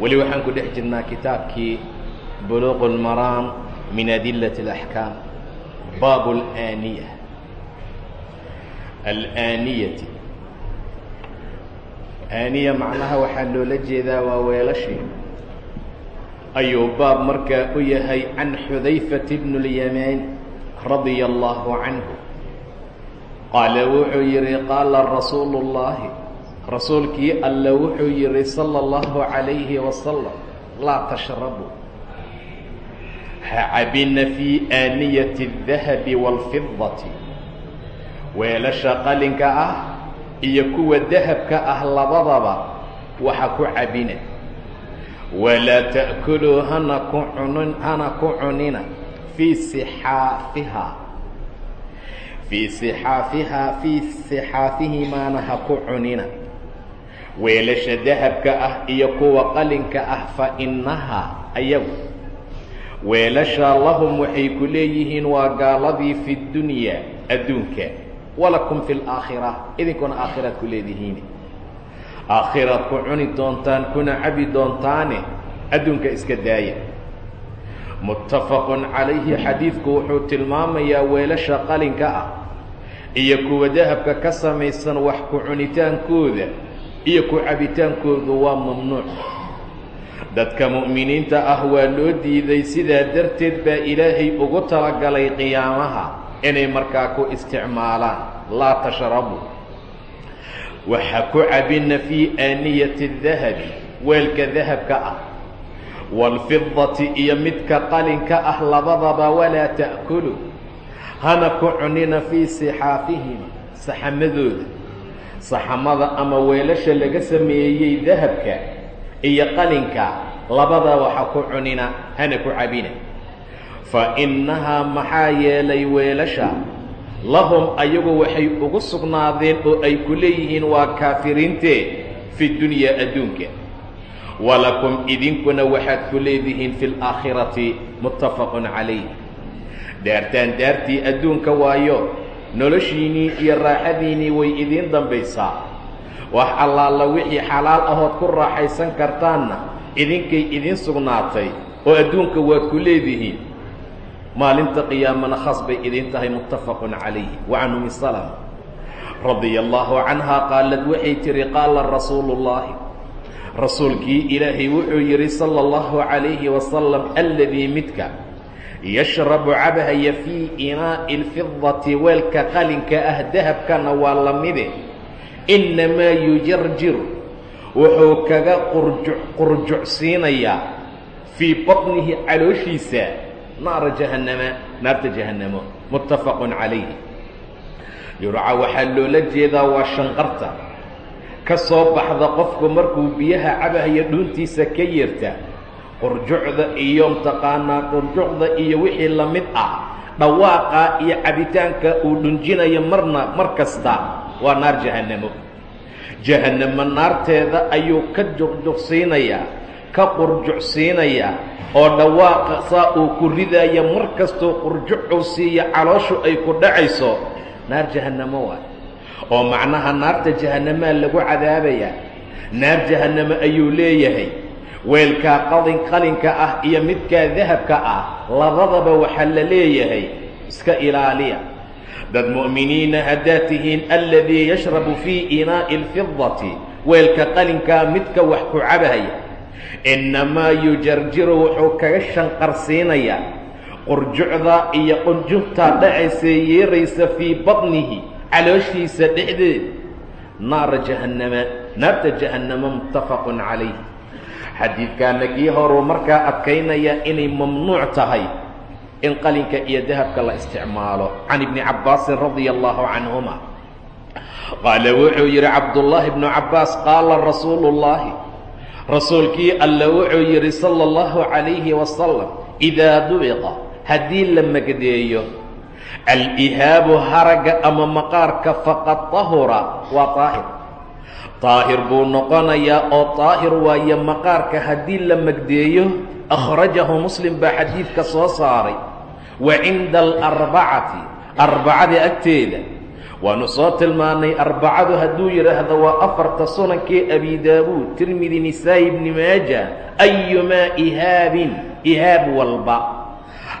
weli waxaan ku dhex jirnaa kitaabkii buluuq اlmaraam min adilaة اlaxkaam baab اlaaniya alaaniyati aaniya macnaha waxaa loola jeedaa waa weelashii ayuu baab markaa u yahay can xudayfat bn اlyamaan radia allahu canhu qaala wuxuu yihi qaala rasuulu اllahi rasuulkii alla wuxuu yihi salى اllahu عalayhi wasalam laa tashrabuu ha cabina fii aaniyati الdahabi wاlfidati weelasha qalinka ah iyo kuwa dahabka ah labadaba waxa ku cabina walaa ta'kuluu hana ku cunin hana ku cunina fii sixaafihaa fii sixaafihaa fii sixaafihimaana ha ku cunina weelasha dahabka ah iyo kuwa qalinka ah fa innahaa ayagu. Weelashaa lahum waxay ku leeyihiin waa gaaladii fi dunyaa adduunka. Walakum fi laakhira idinkuna aakhiraad ku leedihiin. Aakhiraad ku cuni doontaan kuna cabi doontaane adduunka iska daaya. Muttafaqun calayhi xadiidku wuxuu tilmaamayaa weelasha qalinka ah iyo kuwa dahabka ka samaysan wax ku cunitaankooda iyo ku cabitaankoodu waa mamnuuc. Dadka mu'miniinta ah waa loo diiday sidaa darteed baa ilaahay ugu talagalay qiyaamaha inay markaa ku isticmaalaan. Laa tashrabuu waxa ku cabina fii aaniyati dahabi weelka dahabka ah. Waalfidati iyo midka qalinka ah labadaba walaa ta'kulu. Hana ku cunina fii sixaafihim saxamadooda saxamada ama weelasha laga sameeyey dahabka iyo qalinka labada waxa ku cunina hana ku cabina. Fa innahaa maxaa yeelay weelasha lahum ayagu waxay ugu sugnaadeen oo ay ku leeyihiin waa kaafiriintee fi dunyaa adduunka. Walakum idinkuna waxaad ku leedihiin fi laakhirati muttafaqun calayh. Daartaan daartii adduunka waayo noloshiinnii iyo raaxadiinnii way idiin dambaysaa. Wax allaala wixii xalaal ahood ku raaxaysan kartaanna idinkay idiin sugnaatay oo adduunka waad ku leedihiin. Maalinta qiyaamana khas bay idiin tahay muttafaqun calayh wa can umi salama radia allaahu canhaa qaalad waxay tihi qaala rasuulu ullaahi rasuulkii ilaahay wuxuu yidhi sala allahu calayhi wasalam alladii midka yashrabu cabahaya fii inaa'i alfidati weelka qalinka ah dahabkana waa la mide. Innamaa yujarjiru wuxuu kaga qurjucsiinayaa fii batnihi calooshiisa naara jahannama naarta jahannamo. Muttafaqun calayh yurca waxaa loola jeedaa waa shanqarta. Ka soo baxda qofku markuu biyaha cabahaya dhuuntiisa ka yeerta qurjucda iyo mtaqaanaa qurjucda iyo wixii la mid ah dhawaaqa iyo cabitaanka uu dhunjinayo marna mar kasta waa naar jahannamo. Jahannamo naarteeda ayuu ka juqjuqsiinayaa ka qurjucsiinayaa oo dhawaaqa saa uu ku ridaya mar kastoo qurjucuu siiya calooshu ay ku dhacayso naar jahannamo waay oo macnaha naarta jahannamaa lagu cadaabayaa naar jahannamo ayuu leeyahay weelkaa qalin qalinka ah iyo midkaa dahabka ah labadaba waxaa la leeyahay iska ilaaliya. Dad mu'miniina haddaad tihiin aladii yashrabu fii inaa'i alfidati weelka qalinkaa midka wax ku cabahaya. Innamaa yujarjiru wuxuu kaga shanqarsiinayaa qurjucda iyo qurjugtaa dhacaysee yeeraysa fii batnihi calooshiisa dhexdeed. Naara jahannama naarta jahannama muttafaqun calayh xadiidkaana kii horuu markaa adkaynaya inay mamnuuc tahay in qalinka iyo dahabka la isticmaalo. Can ibni cabbaasin radia allahu canhuma qaala wuxuu yidhi cabdullaahi bnu cabbaas qaala rasuulu llaahi rasuulkii alla wuxuu yidhi sala allahu calayhi wasalam idaa dubiqa haddii la magdeeyo al-ihaabu haragga ama maqaarka faqad tahura waa daahir daahir buu noqonayaa oo daahir waaye maqaarka haddii la magdeeyo akhrajahu muslim baa xadiidka soo saaray. Wa cinda alarbacati arbacada agteeda. Waanu soo tilmaannay arbacadu hadduu yidhaahdo waa afarta sunankee abi daawuud tirmidi nisaa'i ibni maaja ayumaa ihaabin ihaab walba.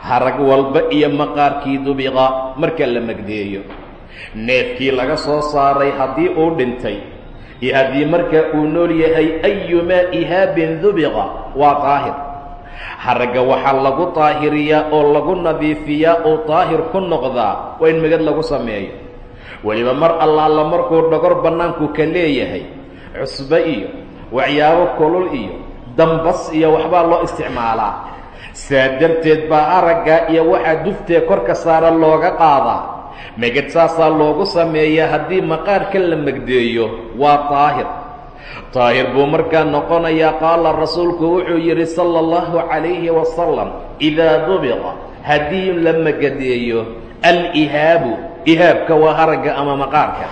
Harag walba iyo maqaarkii dubiqa marka la magdeeyo. Neefkii laga soo saaray haddii uu dhintay iyo haddii markaa uu nool yahay ayumaa ihaabin dubiqa? Waa daahir haragga waxaa lagu daahiriyaa oo lagu nadiifiyaa oo daahir ku noqdaa waa in megad lagu sameeyo. Weliba mar allaala markuu dhogor bannaanku ka leeyahay cusbo iyo waxyaabo kulul iyo dambas iyo waxbaa loo isticmaalaa. Saa darteed baa aragga iyo waxaa duftee korka saara looga qaadaa megad saasaa loogu sameeyaa haddii maqaarka la megdeeyo waa daahir daahir buu markaa noqonayaa qaala rasuulku wuxuu yidhi sala allahu calayhi wasalam idaa dubiqa haddii la magadeeyo alihaabu ihaabka waa haragga ama maqaarka.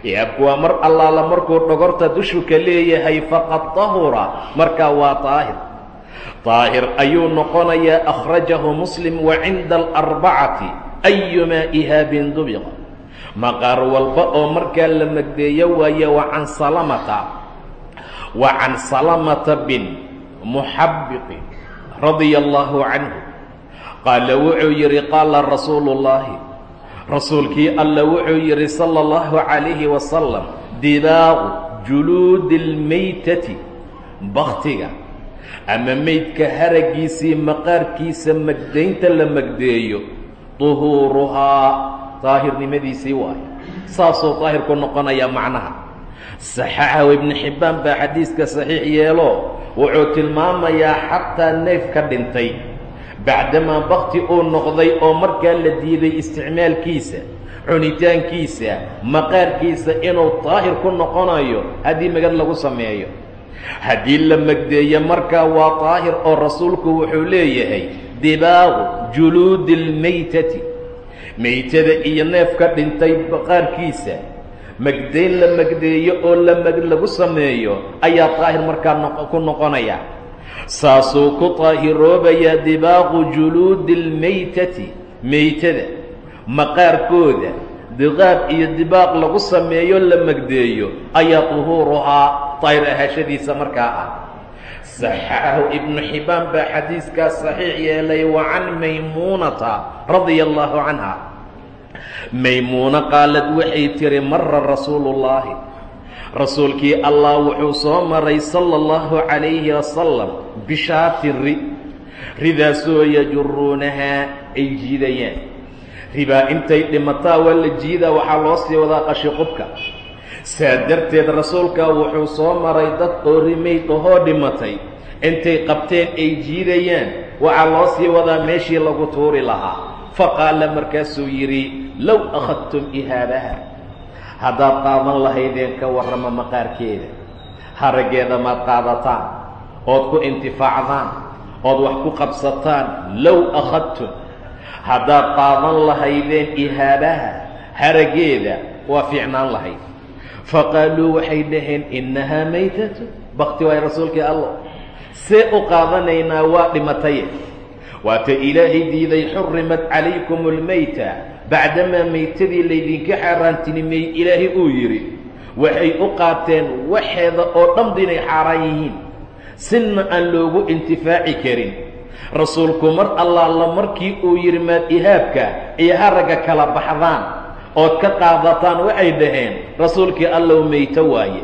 Ihaabku waa mar allaala markuu dhogorta dushuka leeyahay faqad tahura markaa waa daahir daahir ayuu noqonayaa akhrajahu muslim wa cinda alarbacati ayumaa ihaabin dubiqa maqaar walba oo markaa la magdeeyo waaye wa can salamata wa can salamata bin muxabiqi radia allaahu canhu qaala wuxuu yidhi qaala rasuulu ullaahi rasuulkii alla wuxuu yidhi sala allahu calayhi wasalam dibaaqu juluudi lmaytati baktiga ama meydka haraggiisii maqaarkiisa magdaynta la magdeeyo duhuuruhaa daahirnimadiisii waayo. Saasuu daahirku noqonayaa macnaha. Saxaxahu ibnu xibbaan baa xadiiska saxiix yeelo. Wuxuu tilmaamayaa xataa neef ka dhintay. Bacdamaa bakti uu noqday oo markaa la diiday isticmaalkiisa cunitaankiisa maqaarkiisa inuu daahir ku noqonayo haddii magad lagu sameeyo. Haddii la magdeeyo markaa waa daahir oo rasuulku wuxuu leeyahay dibaaqu juluudi lmaytati maytada iyo neefka dhintay maqaarkiisa magdayn la magdeeyo oo lamag lagu sameeyo ayaa daahir markaa ku noqonaya. Saasuu ku daahiroobayaa dibaaqu juluudi lmaytati maytada maqaarkooda diqaab iyo dibaaq lagu sameeyo la magdeeyo ayaa duhuuruhaa daahir ahaashadiisa markaa ah saxaxahu ibnu xibbaan baa xadiiskaa saxiix yeelay wa can maymuunata radia allaahu canha. Maymuuna qaalad waxay tihi mara rasuuluullaahi rasuulkii allah wuxuu soo maray sala allahu calayhi wasalam bishaatin ri ridaasoo yajuruunahaa ay jiidayaan. Ribaa intay dhimataa waa la jiidaa waxaa loo sii wadaa qashiqubka saa darteed rasuulka wuxuu soo maray dad oo rimayd ahoo dhimatay intay qabteen ay jiidayaan waxaa loo sii wadaa meeshii lagu tuuri lahaa. Faqaala markaasuu yidhi low akhadtum ihaabaha. Haddaad qaadan lahaydeen ka warrama maqaarkeeda. Haraggeeda maad qaadataan ood ku intifaacdaan ood wax ku qabsataan. Low akhadtum. Haddaad qaadan lahaydeen ihaabaha haraggeeda waa fiicnaan lahayd. Faqaaluu waxay dhaheen innahaa maytatu. Bakti waay rasuulkii allah see u qaadanaynaa waa dhimataye waata ilaahay diiday xurimat calaykum almayta bacdamaa maytadii laydinka xaaraantinimeeyey ilaahay uu yidhi waxay u qaateen waxeeda oo dhanba inay xaaraan yihiin. Sinna aan loogu intifaaci karin. Rasuulku mar allaala markii uu yidhi maad ihaabka iyo haragga kala baxdaan ood ka qaadataan waxay dhaheen rasuulkii allow mayto waaye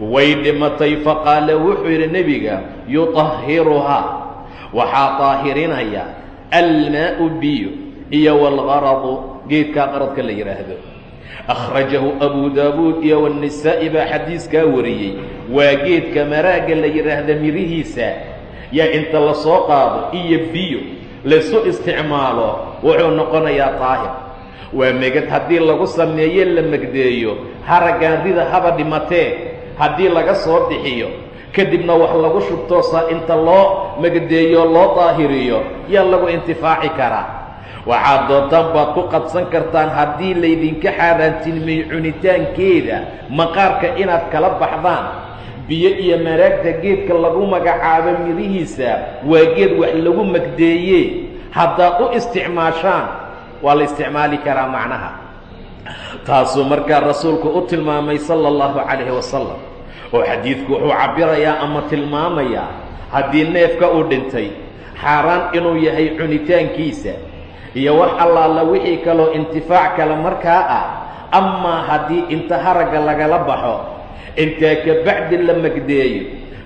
way dhimatay faqaala wuxuu yidhi nebiga yutahiruhaa waxaa daahirinaya almaa'u biyo iyo waalgaradu geedkaa qaradka la yidhaahdo akhrajahu abu daawuud iyo wanisaa'i baa xadiiskaa wariyey. Waa geedka maraagga la yidhaahda mirihiisa. Yaa inta la soo qaado iyo biyo laysu isticmaalo wuxuu noqonayaa daahir waa megad haddii lagu sameeye la megdeeyo haraggaan rida haba dhimatee haddii laga soo bixiyo kadibna wax lagu shubtoosaa inta loo magadeeyo loo daahiriyo yaa lagu intifaaci karaa. Waxaad doontaan baad ku qadsan kartaan haddii laydinka xaaraantilmay cunitaankeeda maqaarka inaad kala baxdaan. Biyo iyo maraagta geedka lagu magacaabo midhihiisa waa geed wax lagu magdeeye haddaad u isticmaashaan waa la isticmaali karaa macnaha. Taasuu markaa rasuulku u tilmaamay sala allahu calayhi wasalam oo xadiidku wuxuu cabbirayaa ama tilmaamayaa haddii neefka uu dhintay xaaraan inuu yahay cunitaankiisa iyo wax allaala wixii kaloo intifaac kale markaa ah amaa haddii inta haragga lagala baxo intaa ka bacdi la magdeeyo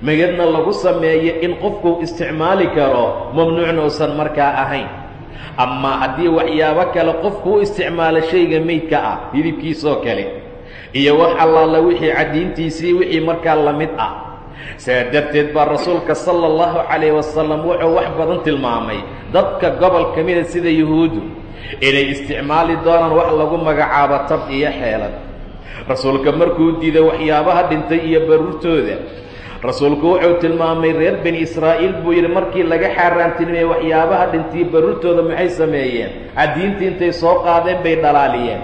megadna lagu sameeyo in qofkuu isticmaali karo mamnuucna uusan markaa ahayn. Amaa haddii waxyaabo kale qofku u isticmaalo shayga meydka ah hidibkiisoo kale iyo wax allaala wixii caddiintiisii wixii markaa la mid ah. Saa darteed baa rasuulka sala allahu calayh wasalam wuxuu wax badan tilmaamay dadka gobol ka mida sida yuhuuddu inay isticmaali doonaan wax lagu magacaabo tab iyo xeelad. Rasuulka markuu diiday waxyaabaha dhintay iyo baruurtooda rasuulku wuxuu tilmaamay reer bani israa'iil buu yidhi markii laga xaaraantilmiyey waxyaabaha dhintay baruurtooda maxay sameeyeen? Caddiintii intay soo qaadeen bay dhalaaliyeen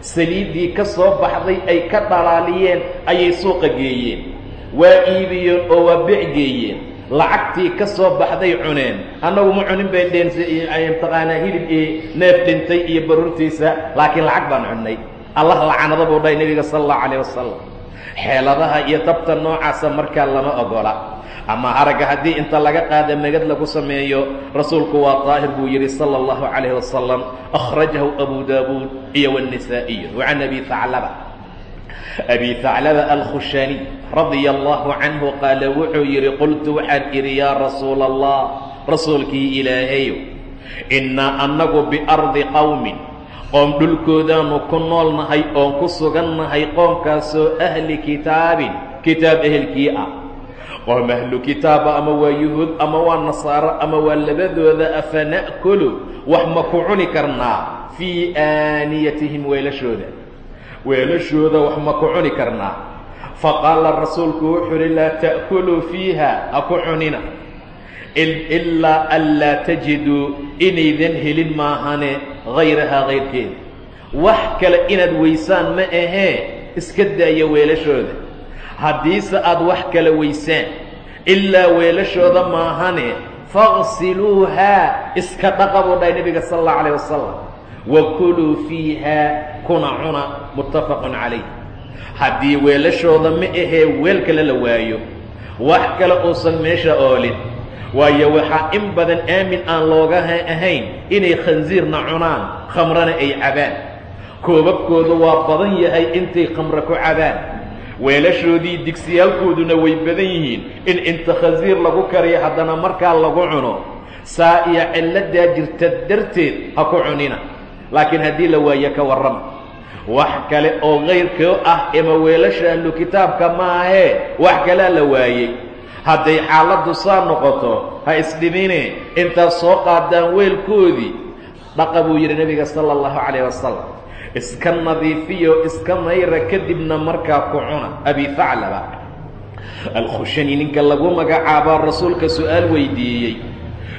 saliiddii ka soo baxday ay ka dhalaaliyeen ayay suuqa geeyeen waa iibiyeen oo waa bec geeyeen. Lacagtii ka soo baxday cuneen. Annagu ma cunin bay dheen hilib iyo neef dhintay iyo baruurtiisa laakiin lacag baan cunnay allah lacanada buu dhahay nebiga sala allahu calayh wasalam xeeladaha iyo tabta noocaasa markaa lama ogola ama haragga haddii inta laga qaada megad lagu sameeyo rasuulku waa daahir buu yidhi sala allahu calayh wasalam akhrajahu abu daawuud iyo wاnnisaa'iyu wacan abi haclaba abi haclaba alkhushani radia allahu canhu qaala wuxuu yidhi qultu waxaan idhi yaa rasuula allah rasuulkii ilaahayow innaa annagu biardi qowmin qoom dhulkoodaannu ku nool nahay oon ku sugan nahay qoomkaasoo ahli kitaabin kitaab ehelkii ah qoom ahlu kitaaba ama waa yuhuud ama waa nasaaro ama waa labadooda afa na'kulu wax ma ku cuni karnaa fii aaniyatihim weelashooda weelashooda wax ma ku cuni karnaa faqaala rasuulku wuxuu uhi laa ta'kuluu fiiha ha ku cunina ilaa an laa tajiduu inaydan helin maahane hayrahaa kayrkeeda wax kale inaad weysaan ma ahee iska daaya weelashooda haddiise aad wax kale weysaan ilaa weelashooda maahane faqsiluuhaa iska dhaqa buu dhahay nebiga sala allahu calayh wasalam wa kuluu fiiha kuna cuna muttafaqun calayh haddii weelashooda ma ahee weel kale la waayo wax kale uusan meesha oolin waayo waxaa in badan aamin aan looga ahayn inay khansiirna cunaan khamrana ay cabaan koobabkoodu waa badan yahay intay khamre ku cabaan weelashoodii digsiyaalkooduna way badan yihiin in inta khansiir lagu kariyo haddana markaa lagu cuno. Saa iyo cilladaa jirta darteed ha ku cunina. Laakiin haddii la waayo ka warrama. Wax kale oo kayrkoo ah ima weelasha ahlu kitaabka maahee wax kalea la waayey. Hadday xaaladdu saa noqoto ha isdhimine. Intaad soo qaadaan weelkoodii. Dhaqa buu yidhi nebiga sala allahu calayh wasalam iska nadiifiyo iska mayra kadibna markaa ku cuna. Abi haclaba alkhushani ninka lagu magacaabaa rasuulka su'aal weydiiyey.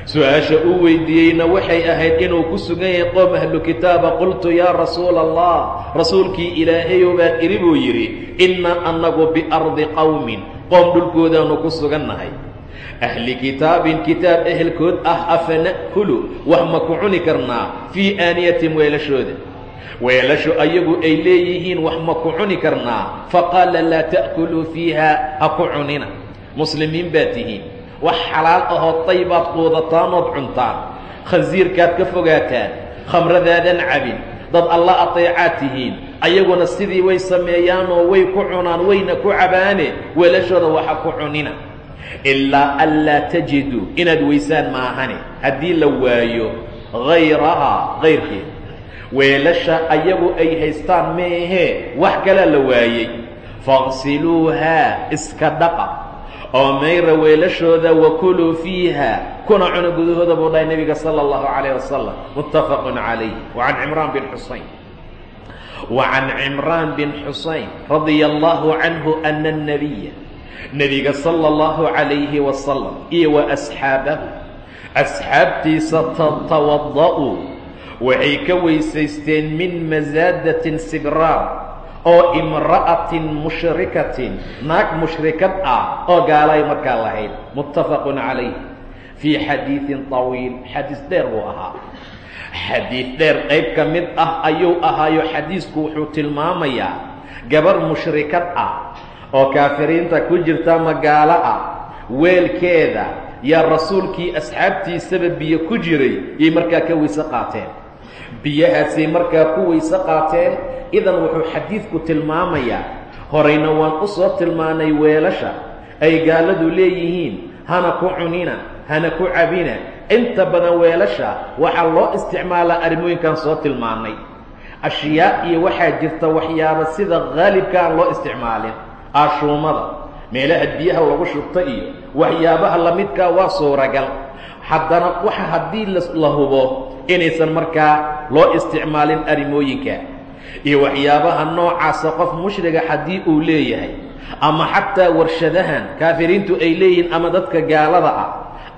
Su'aasha uu weydiiyeyna waxay ahayd inuu ku sugan yahay qoom ahlu kitaaba qultu yaa rasuula allah rasuulkii ilaahayow baan idhi buu yidhi. Innaa annagu biardi qowmin qoom dhulkoodaannu ku sugan nahay. Ahli kitaabin kitaab ehelkood ah afa na'kulu wax ma ku cuni karnaa fii aaniyatin weelashooda weelashu ayagu ay leeyihiin wax ma ku cuni karnaa faqaala laa ta'kuluu fiiha ha ku cunina. Muslimiin baad tihiin wax xalaal ahoo taybaad quudataanood cuntaan. Khansiirkaad ka fogaataan. Khamradaadan cabin. Dad alla ateecaad tihiin. Ayaguna sidii way sameeyaanoo way ku cunaan wayna ku cabaane weelashooda waxa ku cunina. Ilaa an laa tajiduu inaad weysaan maahane. Haddii la waayo hayrahaa kayrkeed weelasha ayagu ay haystaan meehee wax kalaa la waayey. Faqsiluuhaa iska dhaqa. Oo mayra weelashooda wakuluu fiiha. Kuna cuna gudahooda buu dhahay nebiga sala allahu calayh wasalam muttafaqun calayh wacan cimraan bin xusayn. Wacan cimraan bin xusayn radia allahu canhu ana annabiya nebiga sala allahu calayhi wasalam iyo wa asxaabahu. Asxaabtiisa tatawada-uu waxay ka weysaysteen min masaadatin sibraar oo imra'atin mushrikatin. Naag mushrikad ah oo gaalay markaa lahayd. Muttafaqun calayh. Fii xadiidin طawiil xadiis dheer buu ahaa. Xadiid dheer qayb ka mid ah ayuu ahaayo. Xadiisku wuxuu tilmaamayaa gabar mushrikad ah oo kaafiriinta ku jirta magaalo ah. Weelkeeda yaa rasuulkii asxaabtiisaba biyo ku jiray yay markaa ka weyse qaateen biyahaasay markaa ku weyse qaateen idan wuxuu xadiidku tilmaamayaa horayna waan u soo tilmaanay weelasha ay gaaladu leeyihiin hana ku cunina hana ku cabina inta badan weelasha waxaa loo isticmaalaa arrimooyinkan soo tilmaanay. Ashyaa iyo waxaa jirta waxyaaba sida haalibka aan loo isticmaalin aashuumada meelaha biyaha lagu shubto iyo waxyaabaha lamidkaa waa suuragal. Haddana waxa haddii la hubo inaysan markaa loo isticmaalin arrimooyinka iyo waxyaabaha noocaasa qof mushriga haddii uu leeyahay ama xataa warshadahan kaafiriintu ay leeyihiin ama dadka gaalada ah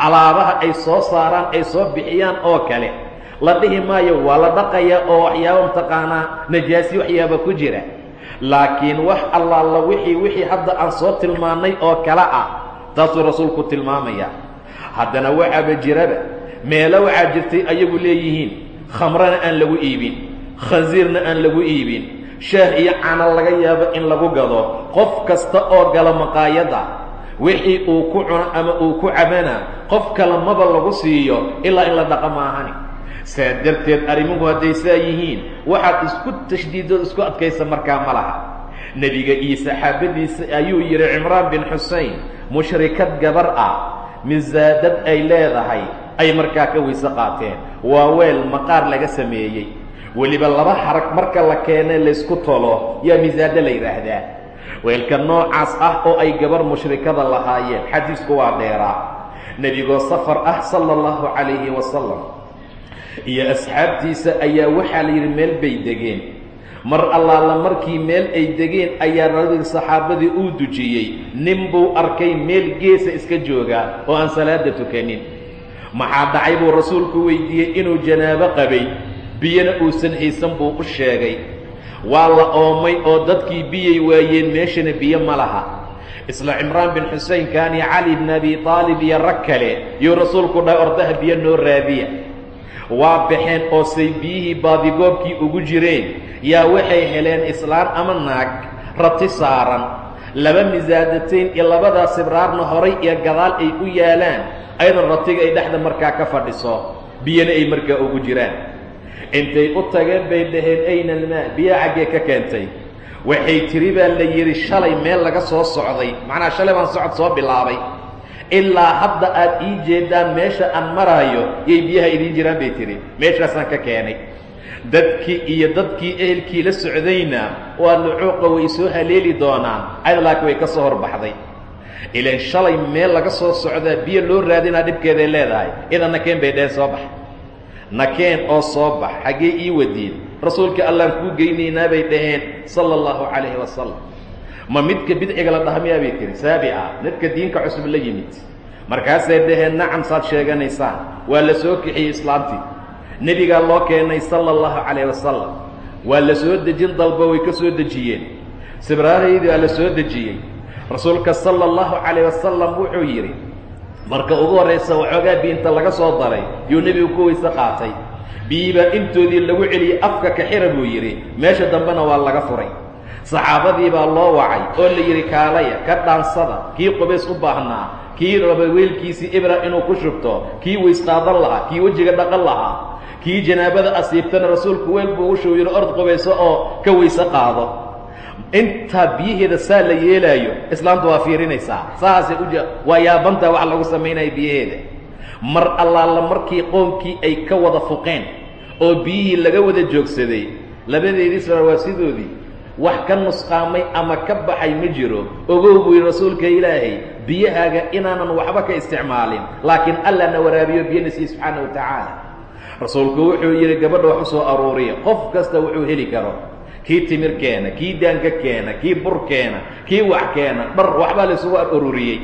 alaabaha ay soo saaraan ay soo bixiyaan oo kale la dhihi maayo waa la dhaqaya oo waxyaaba mataqaanaa najaasi waxyaaba ku jira. Laakiin wax allaala wixii wixii hadda aan soo tilmaannay oo kale ah taasuu rasuulku tilmaamaya haddana waxaaba jiraba meelo waxaa jirtay ayagu leeyihiin khamrana aan lagu iibin khansiirna aan lagu iibin shaah iyo cana laga yaabo in lagu gado qof kasta oo gala maqaayada wixii uu ku cuno ama uu ku cabana qof kale maba lagu siiyo ilaa in la dhaqa maahani. Saa darteed arrimuhu hadday saa yihiin waxaad isku tashdiidood isku adkaysa markaa ma laha. Nebiga iyo saxaabadiisa ayuu yidhi cimraan bin xusein mushrikad gabar ah misaadad ay leedahay ay markaa ka weyse qaateen. Waa weel maqaar laga sameeyey. Weliba laba xarag marka la keene laysku tolo yaa misaado la yidhaahdaa weelka noocaas ah oo ay gabar mushrikada lahaayeen xadiisku waa dheeraa. Nebigoo safar ah sala allahu calayhi wasalam iyo asxaabtiisa ayaa waxaa la yidhi meel bay degeen. Mar allaala markii meel ay degeen ayaa radig saxaabadii uu dujiyey. Nin buu arkay meel geesa iska joogaa oo aan salaada tukanin maxaa dhacay buu rasuulku weydiiyey inuu janaabo qabay? Biyana uusan haysan buu u sheegay. Waa la oomay oo dadkii biyay waayeen meeshana biyo ma laha. Isla cimraan bin xusein kaani cali bn abi aalib iyo rag kale yuu rasuulku dhahay ordaha biyo noo raadiya. Waa baxeen oo say biyihii baadigoobkii ugu jireen. Yaa waxay heleen islaan ama naag? Rati saaran. Laba misaadatayn iyo labadaa sibraarna horay iyo gadaal ay u yaalaan ayadan ratiga ay dhexda markaa ka fadhiso biyana ay markaa ugu jiraan. Intay u tageen bay dhaheen ayna almaa biyaa xaggee ka keentay. Waxay tiri baa la yidhi shalay meel laga soo socday. Macnaa shalay baan socod soo bilaabay. Ilaa hadda aad ii jeedaan meesha aan maraayo yay biyaha idiin jiraan bay tihi meeshaasaan ka keenay. Dadkii iyo dadkii ehelkii la socdayna waa lucuuqa way soo haleeli doonaan. Ayadlaaki way ka soo horbaxday ilaan shalay meel laga soo socdaa biyo loo raadinaa dhibkeeday leedahay. Idan nakeen bay dheheen soo bax. Nakeen oo soo bax xaggee ii wadiin. Rasuulka allaan kuu geynaynaa bay dhaheen sala allahu calayhi wasalam ma midka bidciga la dhahmiyaa bay tihi saabi ah. Midka diinka cusub la yimid. Markaasay dhaheen nacam saad sheeganaysaan. Waa la soo kixiyey islaamtii. Nebigaa loo keenay sala allahu calayh wasalam waa la soo dejin dalba way ka soo dejiyeen. Sibraaraydii waa la soo dejiyey rasuulka sala allahu calayh wasalam wuxuu yidhi marka ugu horraysa waxoogaa biinta laga soo daray yuu nebigu ku weyse qaatay. Biyiibaa intoodii lagu celiyey afka kaxira buu yidhi meesha dambena waa laga furay. Saxaabadii baa loo wacay oo la yidhi kaalaya ka dhaansada kii qubays u baahnaa kii raba weelkiisii ibra inuu ku shubto kii weys qaadan lahaa kii wejiga dhaqan lahaa kii janaabada asiibtana rasuulku weel buu ushuu yidhi ord qubayso oo ka weyse qaado intaa biyaheeda saa la yeelaayo islaamtu waa fiirinaysaa. Saasay uj waa yaabantaa wax lagu samaynaya biyaheeda. Mar allaala markii qoomkii ay ka wada fuqeen oo biyihii laga wada joogsaday labadeedii sara waa sidoodii wax ka nusqaamay ama ka baxay ma jiro. Ogow buu yidhi rasuulka ilaahay biyahaaga inaanan waxba ka isticmaalin laakiin alla na waraabiyo biyana siiye subxaana wa tacaala rasuulku wuxuu yidhi gabadha wax u soo aruuriya qof kasta wuxuu heli karo kii timir keena kii daanka keena kii bur keena kii wax keena dhar waxbaa la isugu ururiyey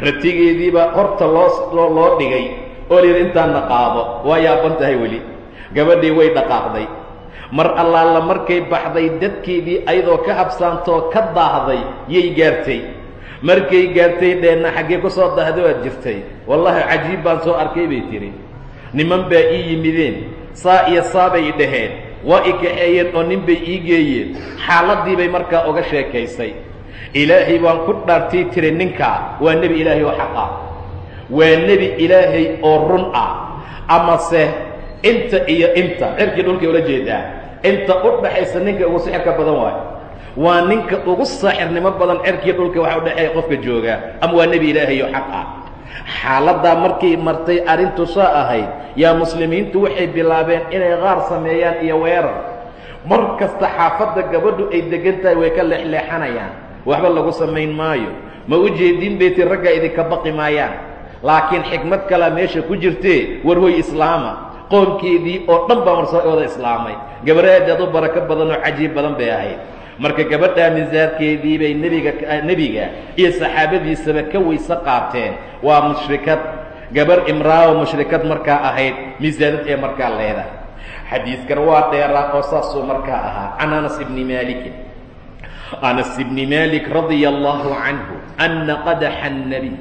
ratigeediibaa horta loo loo dhigay. Oo layidhi intaanna qaado waa yaaban tahay weli. Gabadhii way dhaqaaqday. Mar allaala markay baxday dadkeedii ayadoo ka habsaantoo ka daahday yay gaartay. Markay gaartay dheenna xaggee ku soo dahda waad jirtay. Wallaahi cajiib baan soo arkay bay tidhi niman baa ii yimideen saa iyo saabay dhaheen waa i kaxeeyeen oo nin bay ii geeyeen. Xaaladdii bay markaa uga sheekaysay. Ilaahay baan ku dhaartay tiri ninkaa waa nebi ilaahay oo xaq ah waa nebi ilaahay oo run ah amase inta iyo inta cirkii dhulkay ula jeedaa inta u dhaxaysa ninka ugu sixirka badan waayo waa ninka ugu saaxirnimo badan cirkii dhulka waxa udhexeeya qofka joogaa ama waa nebi ilaahay oo xaq ah xaaladdaa markay martay arrintu saa ahayd yaa muslimiintu waxay bilaabeen inay qaar sameeyaan iyo weerar. Mar kasta xaafadda gabadhu ay degan tahay way ka leexleexanayaan. Waxba lagu samayn maayo. Ma u jeedin bayti ragga idinka baqi maayaan. Laakiin xikmad kalea meesha ku jirtee war hoy islaama. Qoomkeedii oo dhan baa marsa wada islaamay aad u barako badan oo cajiib badan bay ahayd marka gabadhaa misaadkeedii bay nebiga nebiga iyo saxaabadiisaba ka weyse qaateen waa mushrikad gabar imraawo mushrikad markaa ahayd misaadad ee markaa leedahay. Xadiiskan waa dheeraa oo saasuu markaa ahaa. Can anas ibni maalikin anas ibni maalik radia allahu canhu anna qadaxa annebiy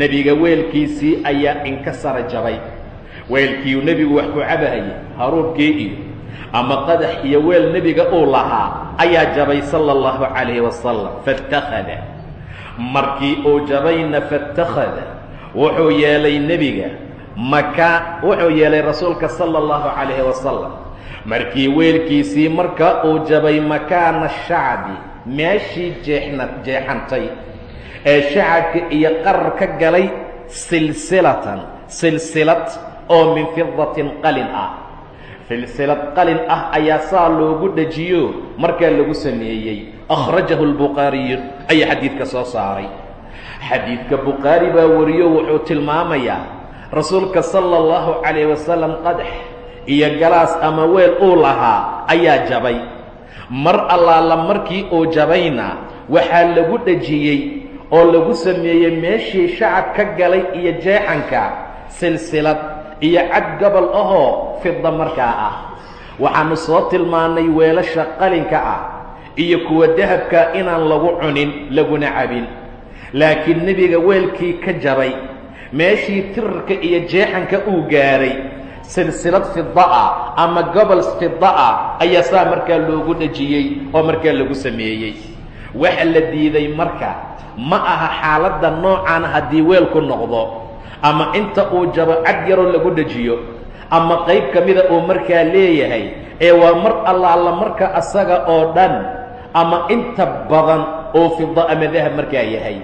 nebiga weelkiisii ayaa inkasara jabay. Weelkiiu nebigu wax ku cabahayay haruurkii iyo ama qadax iyo weel nebiga uu lahaa ayaa jabay sala allahu calayhi wasalam faاtakhada markii uu jabayna faاtakhada wuxuu yeelay nebiga makaa wuxuu yeelay rasuulka sala allahu calayhi wasalam markii weelkiisii marka uu jabay makaana shacbi meeshii jeexna jeexantay ee shacabka iyo qarar ka galay silsilatan silsilad oo min fidatin qalin ah silsilad qalin ah ayaa saa loogu dhajiyo markaa lagu sameeyey. Akhrajahu lbukhaariyu ayaa xadiidka soo saaray. Xadiidka bukhaari baa wariyo wuxuu tilmaamayaa rasuulka sala allahu calayh wasalam qadax iyo galaas ama weel uu lahaa ayaa jabay. Mar allaala markii uu jabayna waxaa lagu dhajiyey oo lagu sameeyey meeshii shacab ka galay iyo jeexanka silsilad iyo cad gobol ahoo fida markaa ah. Waxaanu soo tilmaannay weelasha qalinka ah iyo kuwa dahabka inaan lagu cunin laguna cabin. Laakiin nebiga weelkii ka jabay meeshii tirarka iyo jeexanka uu gaadhay silsilad fida ah ama gobol fida ah ayaa saa markaa loogu dhajiyey oo markaa lagu sameeyey. Waxa la diiday marka ma aha xaaladda noocan haddii weelku noqdo ama inta uu jabo cad yaroo lagu dhajiyo ama qayb ka mida uu markaa leeyahay ee waa mar allaala marka asaga oo dhan ama inta badan oo fida ama dahab markaa yahay.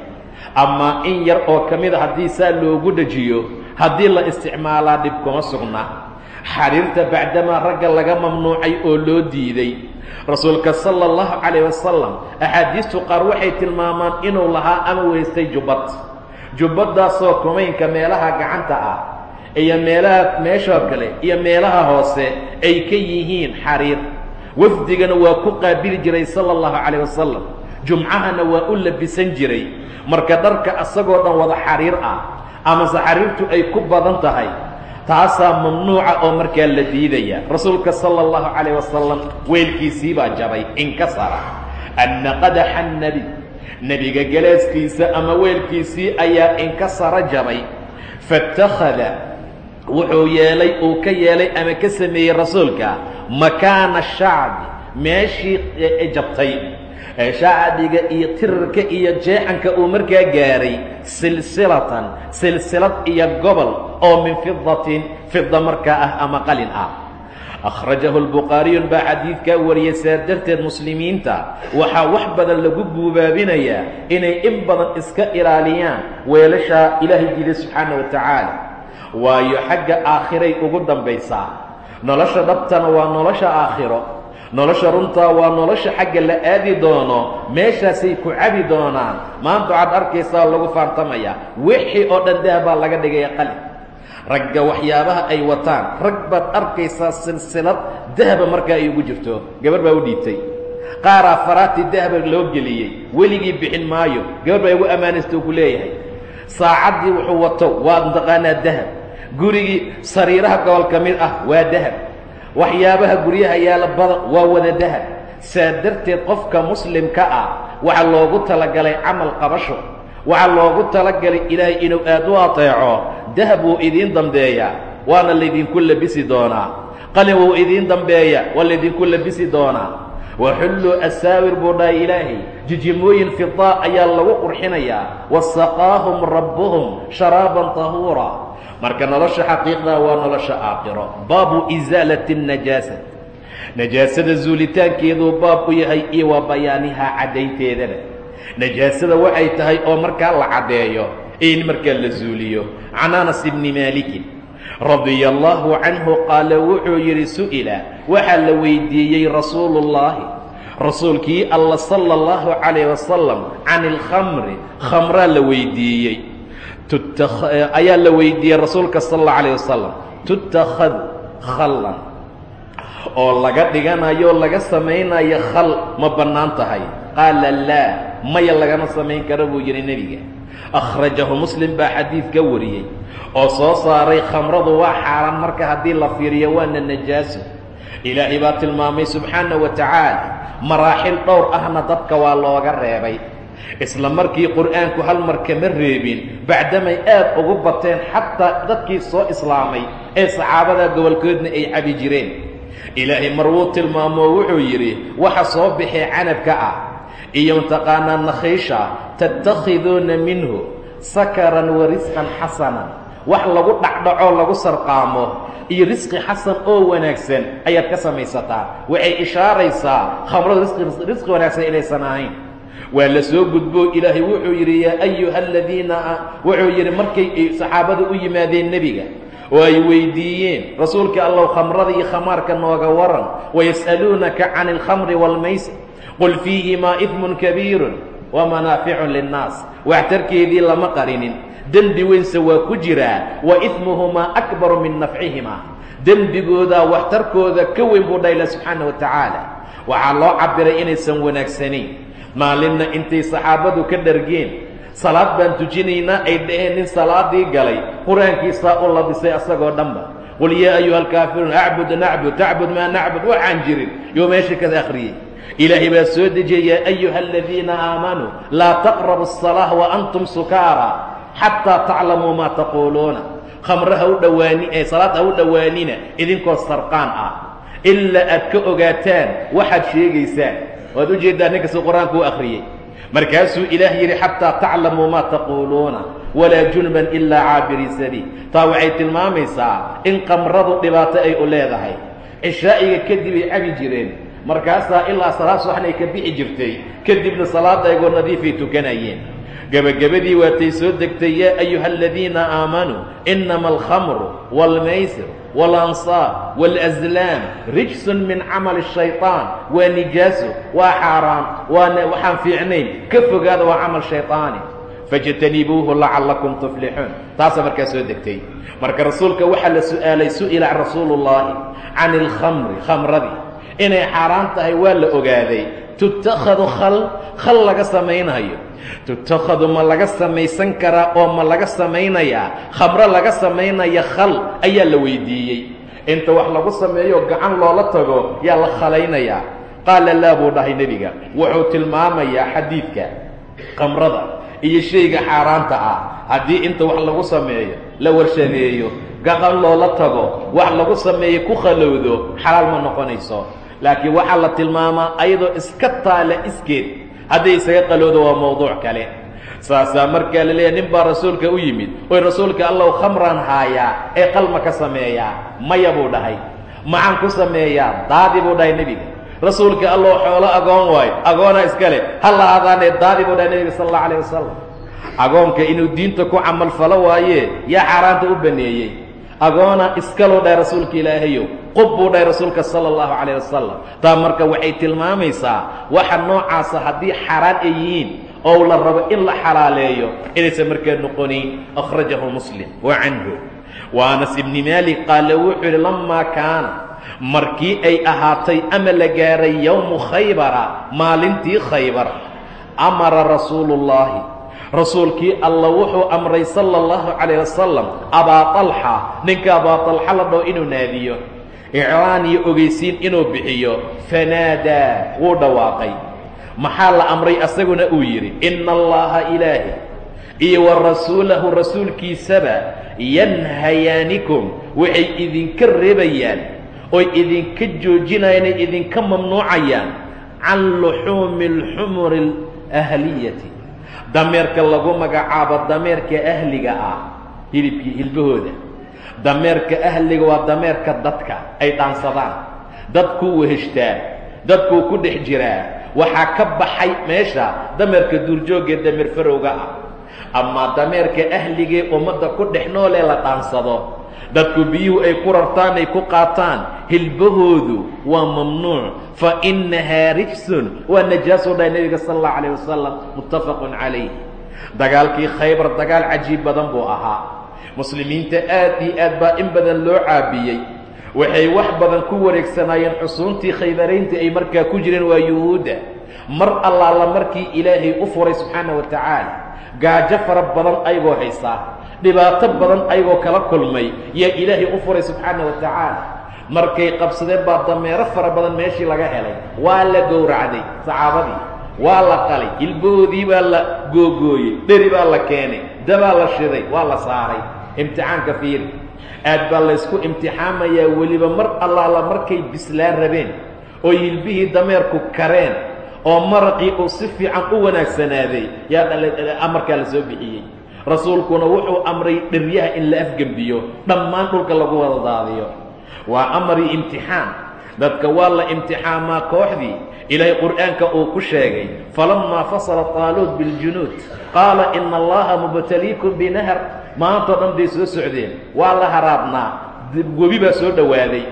Ama in yar oo ka mida haddii saa loogu dhajiyo haddii la isticmaalaa dhib kuma sugna. Xariirta bacdamaa ragga laga mamnuucay oo loo diiday rasuulka sala allahu calayh wasalam axaadiistu qaar waxay tilmaamaan inuu lahaa ama weystay jubbad jubbaddaasoo kumaynka meelaha gacanta ah iyo meelaha meeshoo kale iyo meelaha hoose ay ka yihiin xariir. Wafdigana waa ku qaabili jiray sala allahu calayh wasalam jumcahana waa u labisan jiray. Marka dharka asagoo dhan wada xariir ah amase xariirtu ay ku badan tahay taasaa mamnuuca oo markaa la diidaya. Rasuulka sala allahu calayh wasalam weelkiisii baa jabay inkasara anna qadaxa nebiy nebiga galaaskiisa ama weelkiisii ayaa inkasara jabay. Faاtakhada wuxuu yeelay uu ka yeelay ama ka sameeyey rasuulka makaana shacbi meeshii jabtay. Shacbiga iyo tirarka iyo jeexanka uu markaa gaaray silsilatan silsilad iyo gobol oo min fidatin fida markaa ah ama qalin ah akhrajahu lbukhaariyun baa xadiidkaa wariyay saa darteed muslimiinta waxaa wax badan lagu guubaabinayaa inay in badan iska ilaaliyaan weelashaa ilaahay diiday subxaana wa tacaala waayo xagga aakhiray ugu dambaysaa nolosha dhabtana waa nolosha aakhiro nolosha runtaa waa nolosha xagga la aadi doono meeshaasay ku cabi doonaan maanta waxaad arkaysaa lagu faartamayaa wixii oo dhan dahab baa laga dhigaya qalin ragga waxyaabaha ay wataan. Rag baad arkaysaa silsilad dahaba markaa ay ugu jirto. Gabar baa u dhiibtay. Qaaraa faraati dahaba loo geliyey. Weligii bixin maayo. Gabar baa igu ammaanaysta ku leeyahay. Saacaddii wuxuu wato waa mataqaanaa dahab. Gurigii sariiraha gobol ka mid ah waa dahab. Waxyaabaha guryaha yaalla badan waa wada dahab. Saa darteed qofka muslimka ah waxaa loogu talagalay camal qabasho waxaa loogu talagalay ilaahay inuu aad u ateeco dahab wuu idiin dambeeyaa waana laydinku labisi doonaa. Qalin wuu idiin dambeeya waa laydinku labisi doonaa. Waxulluu asaawir buu dhahay ilaahay jijimooyin fidaa ayaa lagu qurxinayaa. Wasaqaahum rabbuhum sharaaban tahuura. Marka nolosha xaqiiqdaa waa nolosha aakhiro. Baabu isaalati اnajaasa najaasada zuulitaankeeduu baab u yahay iyo waa bayaanihaa caddaynteedana najaasada waxay tahay oo markaa la caddeeyo in markaa la zuuliyo can anas ibni maalikin radia allaahu canhu qaala wuxuu yidhi su'ila waxaa la weydiiyey rasuulu ullaahi rasuulkii alla sala allahu calayh wasalam can ilkhamri khamraa la weydiiyey. Ayaa la weydiiyey rasuulka sala allahu calayh wasalam tutakhad khallan oo laga dhiganayo laga samaynayo khal ma bannaan tahay. Qaala laa maya lagama samayn karo buu yidhi nebiga. Akhrajahu muslim baa xadiid ka wariyey oo soo saaray khamradu waa xaaraan marka haddii la fiiriyo waana najaaso ilaahay baa tilmaamay subxaana wa tacaala maraaxil dhowr ahna dadka waa looga reebay. Isla markii qur'aanku hal mar kama reebin bacdamay aad ugu bateen xataa dadkii soo islaamay ee saxaabada gobolkoodna ay cabi jireen. Ilaahay mar wuu tilmaamoo wuxuu yidhi waxa soo baxee canabka ah iyo mataqaanaa nakhiisha tattakhiduuna minhu sakaran wa risqan xasanan wax lagu dhacdhaco lagu sarqaamo iyo risqi xasan oo wanaagsan ayaad ka samaysataa. Waxay ishaaraysaa khamradu risqi wanaagsan inaysan ahayn. Waa la soo gudboo ilaahay wuxuu yidhi yaa ayuha aladiina wuxuu yidhi markay saxaabadu u yimaadeen nebiga oo ay weydiiyeen. Rasuulka allow khamrada iyo khamaarka nooga waran wayas'aluunaka can alkhamri waalmaysir qul fiihimaa idmun kabiirun wa manaaficun linnaas waxtarkeedii lama qarinin dembi weynse waa ku jiraa wa idmuhumaa akbaru min nafcihimaa dembigoodaa waxtarkooda ka weyn buu dhahila subxaana wa tacaala waxaa loo cabiray inaysan wanaagsanayn maalinna intay saxaabadu ka dhargeen salaad baan tujinaynaa ay dhaheen nin salaadii galay qur'aankiisaa u labisay asagoo dhanba qul yaa ayuha alkaafiruun acbud nacbud tacbud maa nacbud waxaan jirin yuu meesha kada akhriyey ilaahay baa soo dejiyey yaa ayuha aladiina aamanuu laa taqrabu الsalaaة waantum sukaara xataa taclamuu maa taquuluuna khamre ha u dhowaani ee salaad ha u dhowaanina idinkoo sarqaan ah ilaa aad ka ogaataan waxaad sheegaysaan waad u jeedaa ninkasuu qur-aanku u akhriyey markaasuu ilaah yidhi xataa taclamuu maa taquuluuna walaa junban ilaa caabirii sabiil taa waxay tilmaamaysaa in qamradu dhibaato ay u leedahay cishaa'iga kadib ay cabi jireen markaasaa ilaa salaad subaxna ay ka bixi jirtay kadibna salaadda aygoo nadiifay tukanayeen gebagabadii waatay soo degtay yaa ayuha aladiina aamanuu inama alkhamru waalmaysir walansaar waalaslaam rijsun min camali shayطaan waa nijaaso waa xaaraan waana waxaan fiicnayn ka fogaada waa camal shayطaani fajtanibuuhu lacallakum tuflixuun taasa markaa soo degtay marka rasuulka waxaa la su'aalay su'ila rasuulu اllahi can اlkhamri khamradii inay xaaraan tahay waa la ogaaday. Tutakhadu khal khal laga samaynayo. Tutakhadu ma laga samaysan karaa oo ma laga samaynayaa. Khamro laga samaynaya khal ayaa la weydiiyey. Inta wax lagu sameeyo gacan loola tago yaa la khalaynayaa. Qaala laa buu dhahay nebiga. Wuxuu tilmaamayaa xadiidka khamrada iyo shayga xaaraanta ah. Haddii inta wax lagu sameeyo la warshadeeyo gacan loola tago wax lagu sameeyo ku khalowdo xalaal ma noqonayso laakiin waxaa la tilmaamaa ayadoo iska taale iskeed. Hadday isaga qalowdo waa mawduuc kale. Saasaa markaa la nin baa rasuulka u yimid. Oy rasuulka allow khamraan haayaa ee qalma ka sameeyaa. Maya buu dhahay. Maxaan ku sameeyaa daadi buu dhahay nebiga. Rasuulka allow xoolo agoon waayo agoona iskale ha lahaadaanee daadi buu dhahay nebiga sala allau alayh wasalam agoonka inuu diinta ku camalfalo waaye yaa xaaraanta u baneeyey. Agoona iskaluu dhahay rasuulka ilaahayow qub buu dhahay rasuulka sala allahu calayh wasalam taa marka waxay tilmaamaysaa waxa noocaasa haddii xaaraan ay yihiin oo la rabo in la xalaaleeyo inaysan markaa noqonin akhrajahu muslim wa canhu. Wa anas ibni maalik qaala wuxuu yidhi lamaa kaana markii ay ahaatay ama la gaaray yowmu khaybara maalintii khaybar amara rasuuluullaahi rasuulkii alla wuxuu amray sala allahu calayh wasalam abaa talxa ninka abaa talxa la dhaho inuu naadiyo iclaan iyo ogeysiin inuu bixiyo fanaadaa wuu dhawaaqay. Maxaa la amray asaguna uu yidhi inna allaha ilaahi iyo wa rasuulahu rasuulkiisaba yanhayaanikum. Waxay idinka reebayaan oy idinka joojinayaan ay idinka mamnuucayaan can luxuumi alxumuri alahliyati dameerka lagu magacaabo dameerka ahliga ah hilibkii hilbahooda dameerka ahliga waa dameerka dadka ay dhaansadaan. Dadkuu weheshtaa dadkuu ku dhex jiraa waxaa ka baxay meesha dameerka duurjoogee dameer farowga ah. Amaa dameerka ahligee ummadda ku dhex noolee la dhaansado. Dadku biyuhu ay ku rartaan ay ku qaataan. Hilbahoodu waa mamnuuc. Fa innahaa rijsun waa najaasuu dhahay nebiga sala allahu calayh wasalam muttafaqun calayh dagaalkii khaybar dagaal cajiib badan buu ahaa muslimiinta aad iyo aad baa in badan loo caabiyey. Waxay wax badan ku wareegsanaayeen xusuuntii khaybarayntii ay markaa ku jireen waa yuhuudda. Mar allaala markii ilaahay u furay subxaana wa tacaala gaajo fara badan ayagoo haysaa dhibaato badan ayagoo kala kulmay yaa ilaahay u furay subxaana wa tacaala. Markay qabsadeen baa dameero fara badan meeshii laga helay. Waa la gowracday saxaabadii. Waa la qalay hilbahoodii baa la googooyey dheri baa la keenay dabaa la shiday waa la saaray. Imtixaanka fiiri. Aad baa laysku imtixaamayaa weliba mar allaala markay bislaan rabeen oo hilbihii dameerku kareen oo maraqii uu si fiican u wanaagsanaaday yaa amarkaa la soo bixiyey. Rasuulkuna wuxuu amray dheryaha in la afgembiyo dhammaan dhulka lagu wada daadiyo. Waa amarii imtixaan. Dadka waa la imtixaamaa kooxdii ilaahay qur'aanka uu ku sheegay falammaa fasala taaluud biljunuud. Qaala ina allaha mubtaliikum binahar. Maantao dhan bay soo socdeen. Waa la haraadnaa. Webi baa soo dhowaaday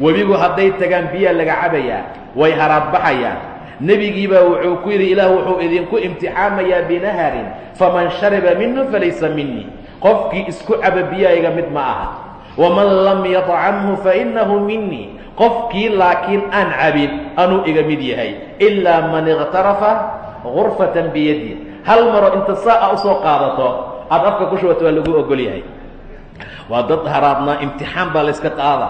webigu hadday tagaan biyaa laga cabayaa. Way haraadbaxayaan nebigii baa wuxuu ku yidhi ilaah wuxuu idinku imtixaamayaa binaharin. Faman shariba minhu falaysa minii qofkii isku caba biyayga mid ma aha waman lam yatcamhu fainahu minii qofkii laakiin aan cabin anuu iga mid yahay. Ilaa man ikhtarafa gurfatan biyadi hal maro inta saa'a u soo qaadato aad afka ku shubato waa lagu ogol yahay. Waa dad haraadnaa imtixaan baa layska qaada.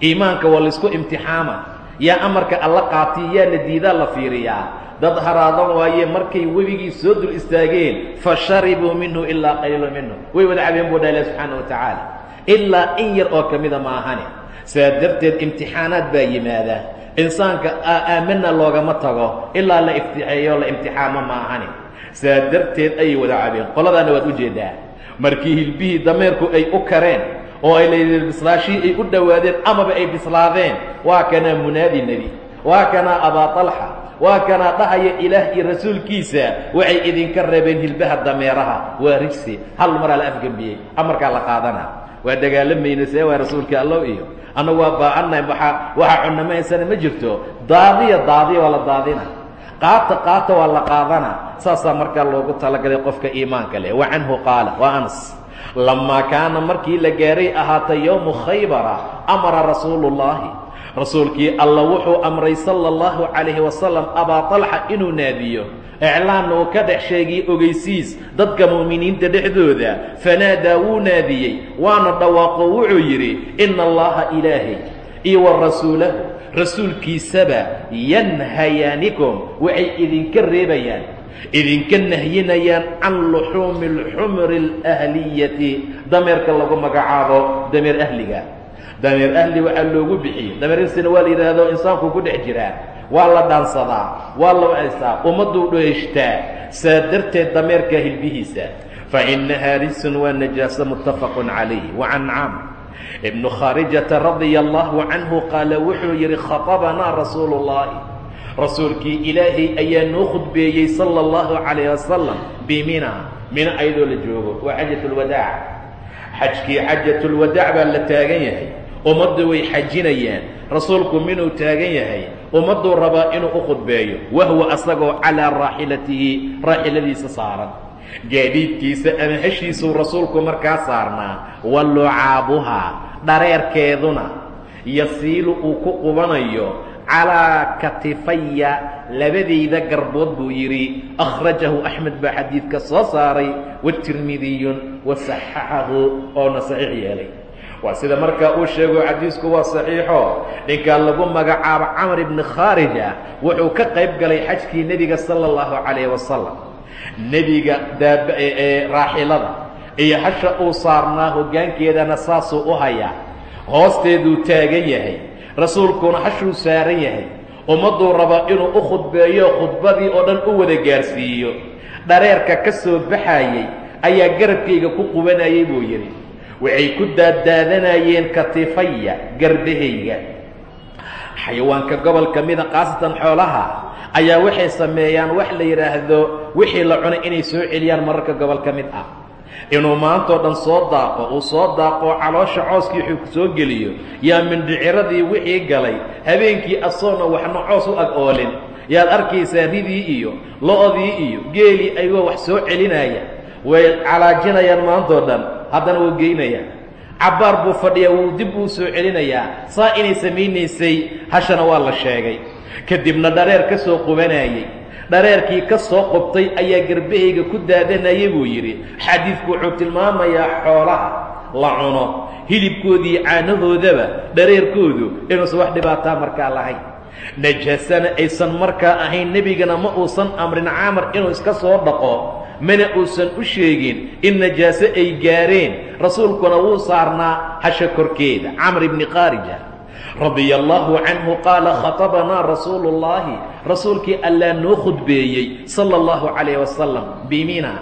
Iimaanka waa laysku imtixaama. Yaa amarka alla qaatiy yaana diidaa la fiiriyaa. Dad haraadan waaye markay webigii soo dul istaageen fa sharibuu minhu ilaa qaliilu minhu. Way wada cabeen buu dha ilah subxaana wa tacaala ilaa in yar oo ka mida ma ahane saa darteed imtixaanaad baa yimaada. Insaanka aamana loogama tago ilaa la iftixeeyo la imtixaamo ma ahane saa darteed ayay wada cabeen qoladaana waad u jeedaa markii hilbihii dameerku ay u kareen oo ay layidhi bislaashihii ay u dhowaadeen amaba ay bislaadeen waa kanaa munaadi nebi. Waa kanaa abaa talxa. Waa kanaa dhahaya ilaah iyo rasuulkiisa. Waxay idinka reebeen hilbaha dameeraha. Waa rijsi hal maraa la afgembiyey amarkaa la qaadana waa dagaalamayna see waa rasuulka allow iyo? Annagu waa baa'annahay waaa waxaa cunamahaysana ma jirto. Daadiya daadiya waa la daadina. Qaata qaata waa la qaadana. Saasaa markaa loogu talagalay qofka iimaanka leh. Wa canhu qaala waa anas lamaa kaana markii la gaaray ahaatay yowmu khaybara amara rasuulu llaahi rasuulkii alla wuxuu amray sala allahu calayhi wasalam abaa talxa inuu naadiyo iclaanna uu ka dhex sheegay ogeysiis dadka mu'miniinta dhexdooda fanaadaa wuu naadiyey waana dhawaaqo wuxuu yidhi ina allaha ilaahay iyo wa rasuulahu rasuulkiisaba yanhayaanikum waxay idinka reebayaan idinka nahyinayaan can luxuumi alxumri alahliyati dameerka lagu magacaabo dameer ahliga dameer ahli waxaa loogu bixiyey. Dameerinsina waa la yidhaahdo insaanku ku dhex jiraa waa la dhaansadaa waa la aysaa ummadduu dhoeshtaa saa darteed dameerka hilbihiisa fa inahaa rijsun waa najaaso muttafaqun calayh wa can caam ibnu khaarijata radia allahu canhu qaala wuxuu yidhi khatabanaa rasuulu ullaahi rasuulkii ilaahay ayaa noo khudbeeyey sala allahu calayh wasalam bimina mina ayadoo la joogo waa xajatulwadaac xajkii xajatulwadaac baa la taagan yahay ummaddu way xajinayaan. Rasuulku minuu taagan yahay ummadduu rabaa inuu u khudbeeyo. Wahwa asagoo calaa raaxilatihi raaxiladiisa saaran. Gaadhiidkiisa ama heshiisuu rasuulku markaa saarnaa wa lucaabuhaa dhareerkeeduna. Yasiilu uu ku qubanayo calaa katifaya labadayda garbood buu yidhi. Akhrajahu axmed baa xadiidka soo saaray watirmidiyun wasaxaxahu oona saxiix yeelay waa sida markaa uu sheego xadiisku waa saxiixo ninkaa lagu magacaabo camar ibni khaarija wuxuu ka qayb galay xajkii nebiga sala allahu calayh wasalam nebiga daaba ee raaxilada iyo hasha uu saarnaa hoggaankeedana saasuu u hayaa hoosteeduu taagan yahay rasuulkuna hashuu saaran yahay. Ummadduu rabaa inuu u khudbeeyo khudbadii oo dhan u wada gaarsiiyo. Dhareerka ka soo baxayey ayaa garabkayga ku qubanayay buu yidhi waxay ku daadaadanayeen katifaya garbahayga xayawaanka gobol ka mida khaasatan xoolaha ayaa waxay sameeyaan wax la yidhaahdo wixii la cunay inay soo celiyaan mararka gobol ka mid ah. Inuu maantao dhan soo daaqo uu soo daaqo caloosha cooskii wuxuu soo geliyo yaa mindhiciradii wixii galay habeenkii asoona waxna coos u ag oolin yaad arkaysaa ridii iyo lo-dii iyo geelii ayagoo wax soo celinaya way calaajinayaan maantao dhan haddana wuu geynayaa. Cabbaar buu fadhiyaa wuu dib uu soo celinayaa. Saa inay samaynaysay hashana waa la sheegay. Kadibna dhareer ka soo qubanayey dhareerkii ka soo qubtay ayaa garbahayga ku daadanayay buu yidhi xadiidku wuxuu tilmaamayaa xoolaha la cuno. Hilibkoodii caanahoodaba dhareerkoodu inuusan wax dhibaataa markaa lahayn najaasana aysan markaa ahayn nebigana ma uusan amrin camar inuu iska soo dhaqo mana uusan u sheegin in najaaso ay gaareen. Rasuulkuna wuu saarnaa hasha korkeeda camr ibni khaarija. Radia allaahu canhu qaala khatabanaa rasuulu اllaahi rasuulkii allaa noo khudbeeyey sala اllahu calayh wasalam bimina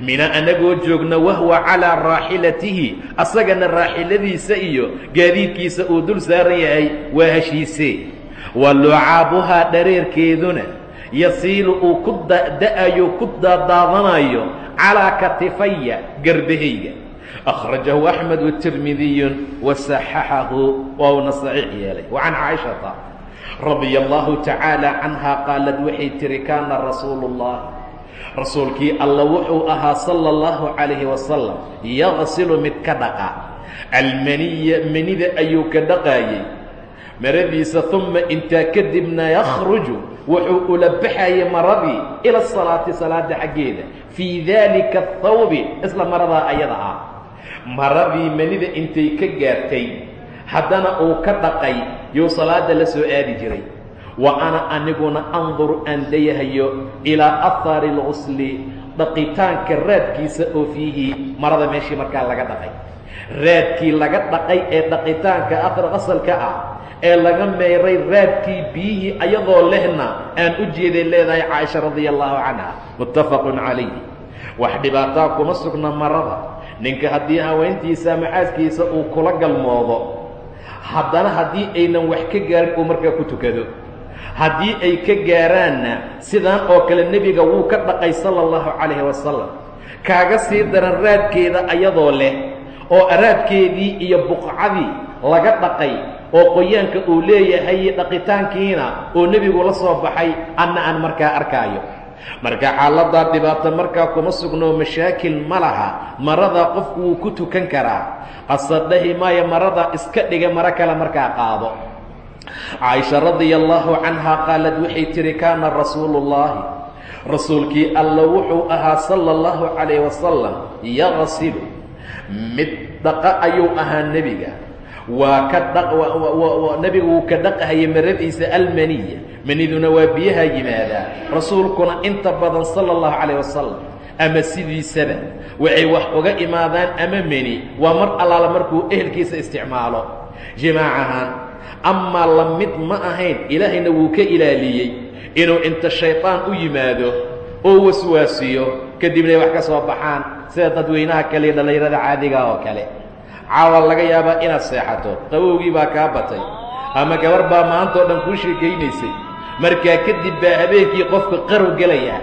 mina anagoo joogna wahwa calaa raaxilatihi asagana raaxiladiisa iyo gaadiidkiisa uu dul saaran yahay waa heshiise wa lucaabuhaa dhareerkeeduna yasiilu uu ku da'ayo ku daadaadanayo calaa katifaya garbahayga akhrajahu axmed watirmidiyun wasaxaxahu waa uuna saxiix yeelay. Wa can caaishata radia allahu tacaala canha qaalad waxay tihi kaana rasuulu اllahi rasuulkii alla wuxuu ahaa sala اllahu calayhi wasalam yaqsilu mid ka dhaqa. Almaniya manida ayuu ka dhaqaayey maradiisa uma intaa kadibna yakhruju wuxuu ula baxayay maradii ila salaati salaada xaggeeda. Fii daalika athawbi isla maradaa ayada ah. Maradii manida intay ka gaartay haddana uu ka dhaqay yuu salaada la soo aadi jiray. Wa ana aniguna anduru aan dayahayo ilaa ahari اlgusli dhaqitaanka raadkiisa oo fiihi marada meeshii markaa laga dhaqay. Raadkii laga dhaqay ee dhaqitaanka ahar qasalka ah ee laga meeray raadkii biyihii ayadoo lehna aan u jeeday leedahay caaisha radia allahu canha. Muttafaqun calayhi. Wax dhibaataa kuma sugna marada. Ninka haddii haweentiisa maxaaskiisa uu kula galmoodo haddana haddii aynan wax ka gaarin uu markaa ku tukado. Haddii ay ka gaaraanna sidaan oo kale nebiga wuu ka dhaqay sala allahu calayhi wasalam kaaga sii daran raadkeeda ayadoo leh oo araadkeedii iyo buqcadii laga dhaqay oo qoyaanka uu leeyahay dhaqitaankiina oo nebigu la soo baxay anna aan markaa arkaayo. Marka xaaladaa dhibaato markaa kuma sugno mashaakil ma laha. Maradaa qofku wuu ku tukan karaa. Qasadhahi maayo maradaa iska dhiga maro kale markaa qaado. Caaisha radia allaahu canhaa qaalad waxay tihi kaana rasuulu ullaahi rasuulkii alla wuxuu ahaa sala allahu calayh wasalam yaqsilu mid dhaqa ayuu ahaa nebiga waa wuu ka dhaqahaya maradiisa almaniya. Maniduna waa biyaha yimaadaa. Rasuulkuna inta badan sala allahu calayh wasalam ama sidiisaba waxay wax uga imaadaan ama meni. Waa mar allaala markuu ehelkiisa isticmaalo. Jimaacahaan amaa la mid ma ahayn ilaahayna wuu ka ilaaliyey inuu inta shaydaan u yimaado oo waswaasiyo. Kadibna wax ka soo baxaan sida dadweynaha kale iyo dhallinyarada caadiga oo kale caawa laga yaabaa inaad seexato. Qabowgii baa kaa batay. Ama gabar baa maanta oo dhan kuu sheekaynaysay. Markaa kadib baa habeenkii qofka qarow gelaya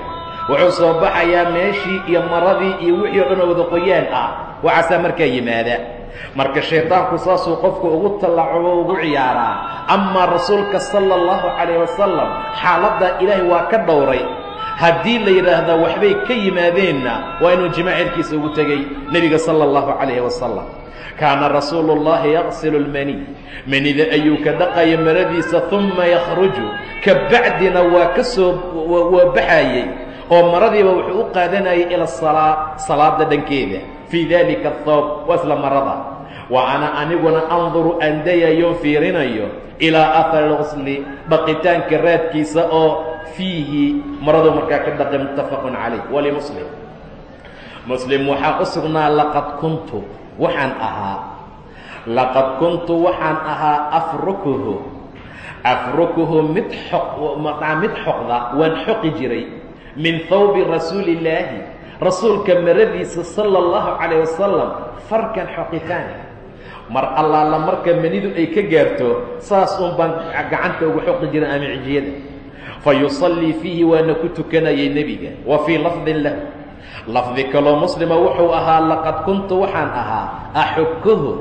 wuxuu soo baxayaa meeshii iyo maradii iyo wixii oo wada qoyaan ah. Waxaasaa markaa yimaada. Marka shaydaanku saasuu qofku ugu tallacubo ugu ciyaaraa. Amaa rasuulka sala allahu calayh wasalam xaaladdaa ilaahay waa ka dhowray haddii la yidhaahdaa waxbay ka yimaadeenna waa inuu jimaac cirkiisa ugu tegey nebiga sala allahu calayhi wasalam kaana rasuulu اllahi yaqsilu lmaniy manida ayuu ka dhaqaya maradiisa uma yakhruju. Ka bacdina waa ka soo waa baxayey oo maradiiba wuxuu u qaadanayay ila salaa salaada dhankeeda. Fii dalika athoob waa isla marada. Wa ana aniguna anduru andayayoon fiirinayo ilaa ahari lqusli dhaqitaanka raadkiisa oo fiihi maradu markaa ka dhaqay muttafaqun calayh walimuslim muslim. Waxaa u sugnaa laqad kuntu waxaan ahaa. Laqad kuntu waxaan ahaa afrukuhu. Afrukuhu mid xoq mid xoqda waan xoqi jiray. Min hawbi rasuuli illaahi rasuulka maradiisa sala allahu calayh wasalam farkan xoqitaan. Mar allaala marka manidu ay ka gaarto saas uun baan gacanta ugu xoqi jiray ama fa yusallii fiihi waana ku tukanayay nebiga. Wa fii lafdin lahu. Lafdi kaloo muslima wuxuu ahaa laqad kuntu waxaan ahaa axukuhu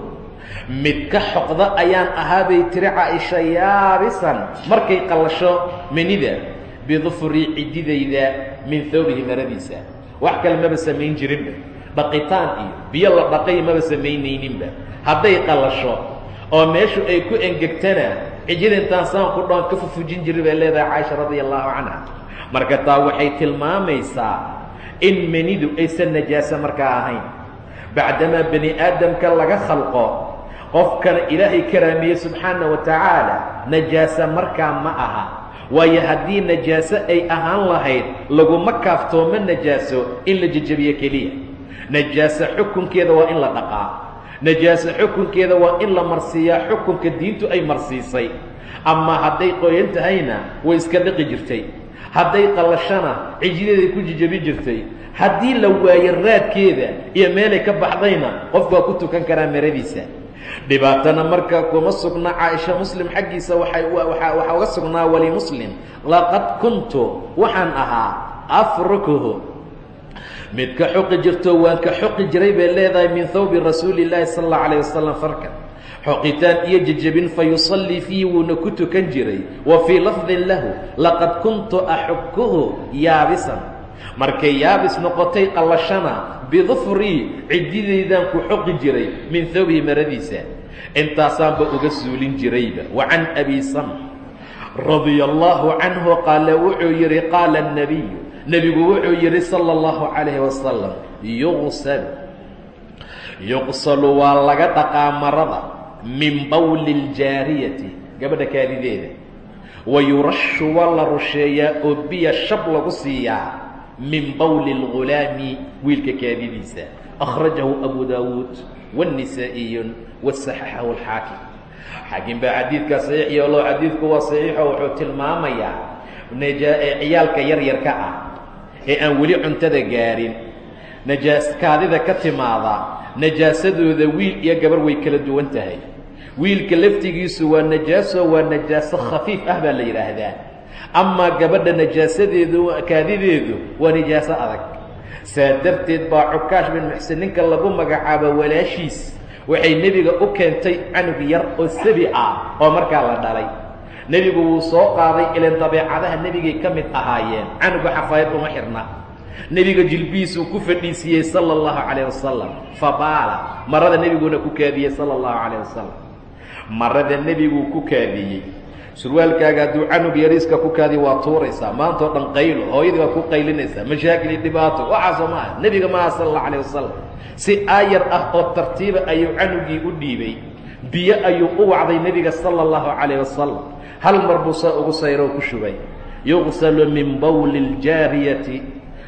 mid ka xoqda ayaan ahaa bay tiri caaisha yaabisan markay qallasho manida bidufrii cididayda min hawbihi maradiisa. Wax kale maba samayn jirinba. Dhaqitaan iyo biyo la dhaqay maba samaynayninba. Hadday qallasho oo meeshu ay ku engegtana cijida intaan saan ku dhoon ka fufujin jirin bay leedahay caaisha radia allahu canha. Marka taa waxay tilmaamaysaa in manidu aysan najaaso markaa ahayn. Bacdamaa bani aadamka laga khalqo qofkana ilaahay karaamiyey subxaana wa tacaala najaaso markaa ma aha. Waayo haddii najaaso ay ahaan lahayd laguma kaaftoomo najaaso in la jejabiyo keliya. Najaaso xukunkeeda waa in la dhaqaa najaaso xukunkeeda waa in la marsiiyaa xukunka diintu ay marsiisay. Ama hadday qoyan tahayna way iska dhaqi jirtay. Hadday qallashana cijideeday ku jijabi jirtay. Haddii la waayo raadkeeda iyo meelay ka baxdayna qofku waa ku tukan karaa maradiisa dhibaatana marka kuma sugna caaisha muslim xaggiisa waxaa uga sugnaa wali muslim laqad kuntu waxaan ahaa afrukuhu mid ka xoqi jirto waan ka xoqi jiray bay leedahay min hawbi rasuuli llaahi sala allahu alayh wasalam farkan xoqitaan iyo jejebin fa yusallii fiihi wuuna ku tukan jiray. Wa fii lafdin lahu laqad kuntu axukuhu yaabisan. Markay yaabis noqotay qallashana bidufrii cididaydaan ku xoqi jiray min hawbihi maradiisa. Intaasaanba uga suulin jirayba. Wa can abi samx radia allaahu canhu qaala wuxuu yidhi qaala الnabiyu nebigu wuxuu yidhi sala allahu calayhi wasalam yuqsal. Yuqsalu waa laga dhaqaa marada min bawli ljaariyati gabadha kaadideeda wa yurashu waa la rusheeyaa oo biya shab lagu siiyaa min bawli lgulaami wiilka kaadidiisa akhrajahu abu daawuud wاnisaa'iyu wasaxaxahu alxaakim xaakim baa xadiidkaa saxiix yeelo xadiidku waa saxiixo wuxuu tilmaamayaa ciyaalka yaryarka ah ee aan weli cuntada gaarin. Najaas kaadida ka timaada najaasadooda wiil iyo gabar way kala duwan tahay. Wiilka laftigiisu waa najaaso waa najaaso khafiif ah baa la yidhaahdaa. Amaa gabadha najaasadeedu kaadideedu waa najaaso adag. Saa darteed baa cukaash bin muxsin ninka lagu magacaabo walaashiis waxay nebiga u keentay canug yar oo sabi ah oo markaa la dhalay nebigu wuu soo qaaday ilan dabeecadaha nebigay ka mid ahaayeen. Canuga xafaayad uma xidhna nebiga jilbihiisuu ku fadhiisiiyey sala allahu calayh wasalam fabaala marada nebiguna ku kaadiyey sala allahu calayh wasalam marada nebiguu ku kaadiyey. Surwaalkaaga hadduu canug yariiska ku kaadiyo waa tuuraysaa. Maantao dhan qaylo hooyadii waa ku qaylinaysaa. Mashaakil iyo dhibaato waxaasoo maaha. Nebiga maaha sala allahu calayh wasalam si aayar ah oo tartiiba ayuu canugii u dhiibay biyo ayuu u wacday nebiga sala allahu calayh wasalam hal mar buu saa ugu sayroo ku shubay. Yuqsalu min bawli اljaariyati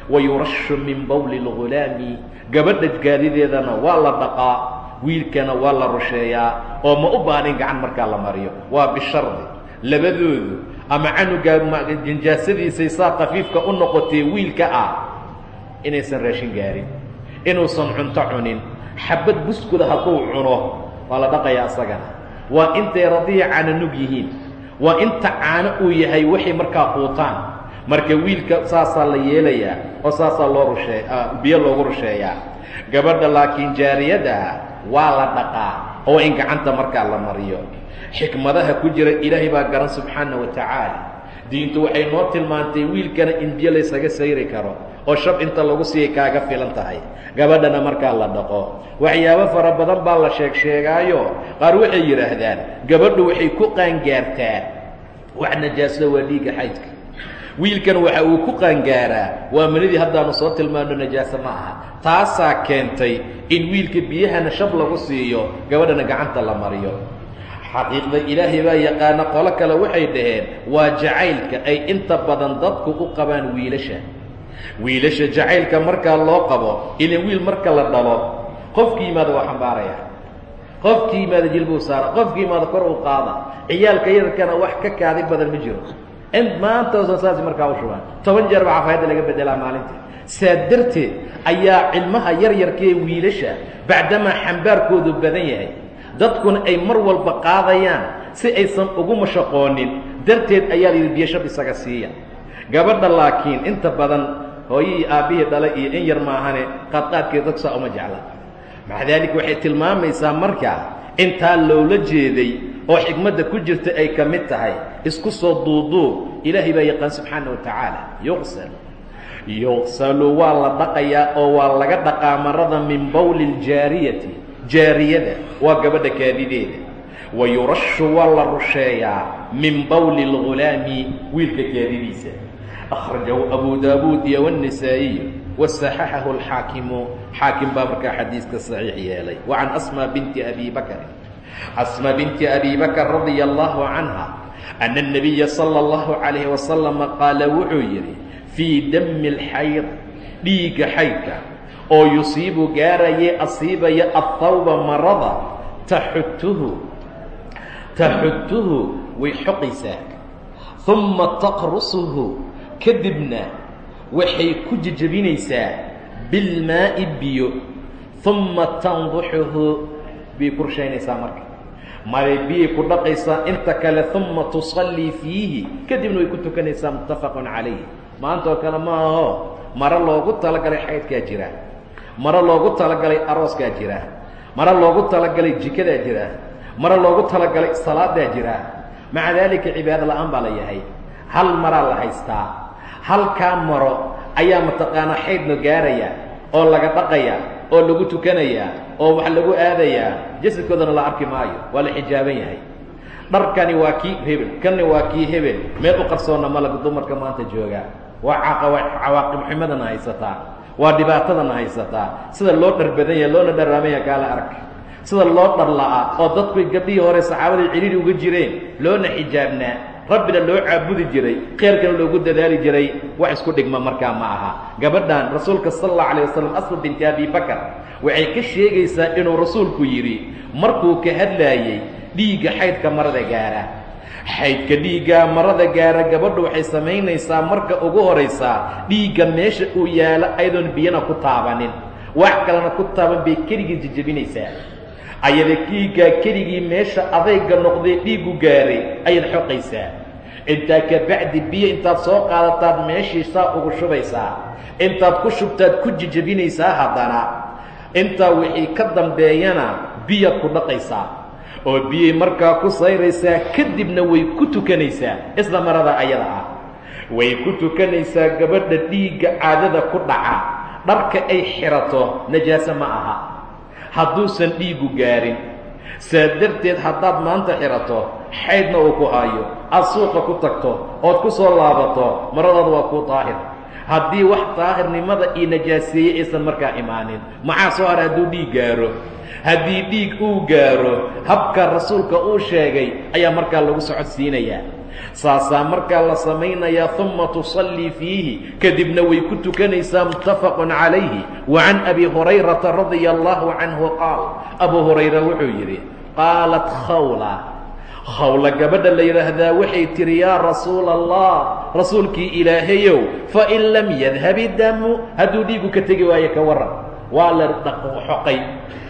wa yurashu min bawli اlgulaami gabadha gaadideedana waa la dhaqaa wiilkana waa la rusheeyaa oo ma u baanin gacan markaa la mariyo. Waa bishardi. Labadoodu ama canuga janjaasadiisay saa khafiifka u noqotee wiilka ah inaysan raashin gaarin. Inuusan cunto cunin. Xabad buskuda hadduu cuno waa la dhaqayaa isagana waa intay radiicana nug yihiin. Waa inta caano uu yahay waxay markaa quutaan. Marka wiilka saasaa la yeelayaa oo saasaa loo rushee biyo loogu rusheeyaa. Gabadha laakiin jaariyada waa la dhaqaa oo in gacanta markaa la mariyo. Xikmadaha ku jira ilaahay baa garan subxaana wa tacaala. Diintu waxay noo tilmaantay wiilkana in biyo laysaga sayri karo oo shab inta lagu siiyay kaaga filan tahay. Gabadhana markaa la dhaqo. Waxyaabo fara badan baa la sheeg sheegaayo qaar waxay yidhaahdaan gabadhu waxay ku qaangaartaa wax najaaso waa dhiigga xaydka. Wiilkan waxa uu ku qaangaaraa waa manidii haddaanu soo tilmaano najaaso ma aha. Taasaa keentay in wiilka biyahana shab lagu siiyo gabadhana gacanta la mariyo. Xaqiiqda ilaahay baa yaqaana qolo kale waxay dhaheen waa jacaylka ay inta badan dadku u qabaan wiilasha wiilasha jacaylka markaa loo qabo ilan wiil marka la dhalo qofkii yimaada waa xambaaraya. Qofkii yimaada jilbuu saara qofkii yimaada kor uu qaada. Ciyaalka yarkana wax ka kaadi badan ma jiro. In maantoosa saas markaa u shubaan toban jeer baa cafaayadda laga bedelaa maalintii saa darteed ayaa cilmaha yaryarkaee wiilasha bacdamaa xambaarkoodu badan yahay. Dadkuna ay mar walba qaadayaan si aysan ugu mashaqoonin. Darteed ayaa layidhi biyashab isaga siiya. Gabadha laakiin inta badan hooyihii aabbihii dhalay iyo in yar maahane qaadqaadkeed dadku saa uma jecla. Maca daalika waxay tilmaamaysaa markaa intaa loola jeeday oo xikmadda ku jirta ay ka mid tahay isku soo duuduub ilaahay baa yaqaan subxaana wa tacaala yuqsal yuqsalu waa la dhaqayaa oo waa laga dhaqaa marada min bawli ljaariyati jaariyada waa gabadha kaadideeda wa yurashu waa la rusheeyaa min bawli اlghulaami wiilka kaadidiisa akhrajahu abu daawuud iyo wالnisaa'iyu wasaxaxahu اlxaakimu xaakim baa markaa xadiiska saxiix yeelay wa can asma binti abi bakrin asma binti abi bakr radia allahu canha ana الnabiya salى اllahu calayh wasalama qaala wuxuu yidhi fii dami اlxayd dhiigga xaydka oo yusiibu gaarayee asiibaya athawba marada taxutuhu taxutuhu way xoqaysaa uma taqrusuhu kadibna waxay ku jejebinaysaa bilmaa'i biyo uma tanduxuhu bay ku rushaynaysaa marka. Maray biyay ku dhaqaysaa inta kale uma tusallii fiihi kadibna way ku tukanaysaa muttafaqun calayh maanta oo kale ma aho maro loogu talagalay xaydkaa jira maro loogu talagalay arooskaa jira maro loogu talagalay jikadaa jira maro loogu talagalay salaadaa jira. Maca daalika cibaado la'aan baa la yahay. Hal maraa la haystaa halkaa maro ayaa mataqaanaa xaydna gaaraya oo laga dhaqaya oo lagu tukanaya oo wax lagu aadayaa jasadkoodana la arki maayo waa la xijaaban yahay. Dharkani waa kii hebel kanni waa kii hebel meel u qarsoonna malaga dumarka maanta jooga waa cawaaqib xumadana haysataa waa dhibaatadana haysataa. Sida loo dhar badan yaha loona dharaamaya kaala ark sida loo dhar la'aa oo dadku gabdhihii hore saxaabada ciriiri uga jireen loona xijaabnaa rabbina loo caabudi jiray kheyrkana loogu dadaali jiray wax isku dhigma markaa ma aha. Gabadhan rasuulka sal allau alayh wasalam asma binti abi bakar waxay ka sheegaysaa inuu rasuulku yidhi markuu ka hadlaayey dhiigga xaydka marada gaara. Xaydka dhiiggaa marada gaara gabadhu waxay samaynaysaa marka ugu horaysaa dhiigga meesha uu yaalo ayadoon biyana ku taabanin. Wax kalena ku taaban bay keligii jejebinaysaa ayada dhiiggaa keligii meesha adayga noqdee dhiiggu gaaray ayaad xoqaysaa intaa kabacdi biyo intaad soo qaadataad meeshii saa ugu shubaysaa. Intaad ku shubtaad ku jejebinaysaa haddana. Intaa wixii ka dambeeyana biyaad ku dhaqaysaa. Oo biyay markaa ku sayraysaa kadibna way ku tukanaysaa isla marada ayada ah. Way ku tukanaysaa gabadha dhiigga caadada ku dhaca. Dharka ay xirato najaaso ma aha. Hadduusan dhiiggu gaarin. Saa darteed haddaad maanta xirato xaydna uu ku hayo aad suuqa ku tagto ood ku soo laabato maradaadu waa kuu daahir haddii wax daahirnimada iyo najaaseeye aysan markaa imaanin maxaa soo hara hadduu dhiig gaaro? Haddii dhiig uu gaaro habka rasuulka uu sheegay ayaa markaa lagu socodsiinayaa saasaa markaa la samaynayaa uma tusallii fiihi kadibna way ku tukanaysaa muttafaqun calayhi. Wa can abi hurayrata radia allahu canhu qaal abuu hurayra wuxuu yidhi qaalat khawla khawla gabadha la yidhaahdaa waxay tihi yaa rasuula allah rasuulkii ilaahayow fain lam yadhabi damu hadduu dhiigu ka tegi waayo ka waran waa la xoqay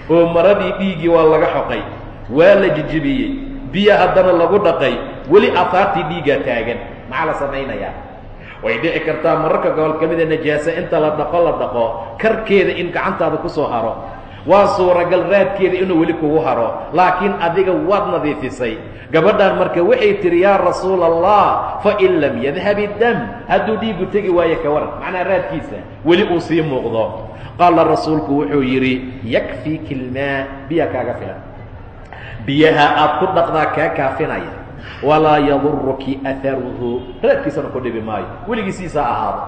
oo maradii dhiiggii waa laga xoqay waa la jijibiyey. Biyo haddana lagu dhaqay weli afaartii dhiiggaa taagan. Maxaa la samaynayaa? Way dhici kartaa mararka gobol ka mida najaasa inta la dhaqo la dhaqo karkeeda in gacantaada ku soo haro waa suuragal raadkeeda inuu weli kugu haro laakiin adiga waad nadiifisay. Gabadhan marka waxay tihi yaa rasuula allah fain lam yadhab iddam hadduu dhiigu tegi waayo ka macnaa raadkiisa weli uu sii muuqdo. Qaala rasuulku wuxuu yidhi yakfiiki ilmaa biya kaaga filan. Biyaha aad ku dhaqdaa kaa kaafinaya. Walaa yaduruki aharuhu raadkiisana ku dhibi maayo. Weligiisiisa ahaado.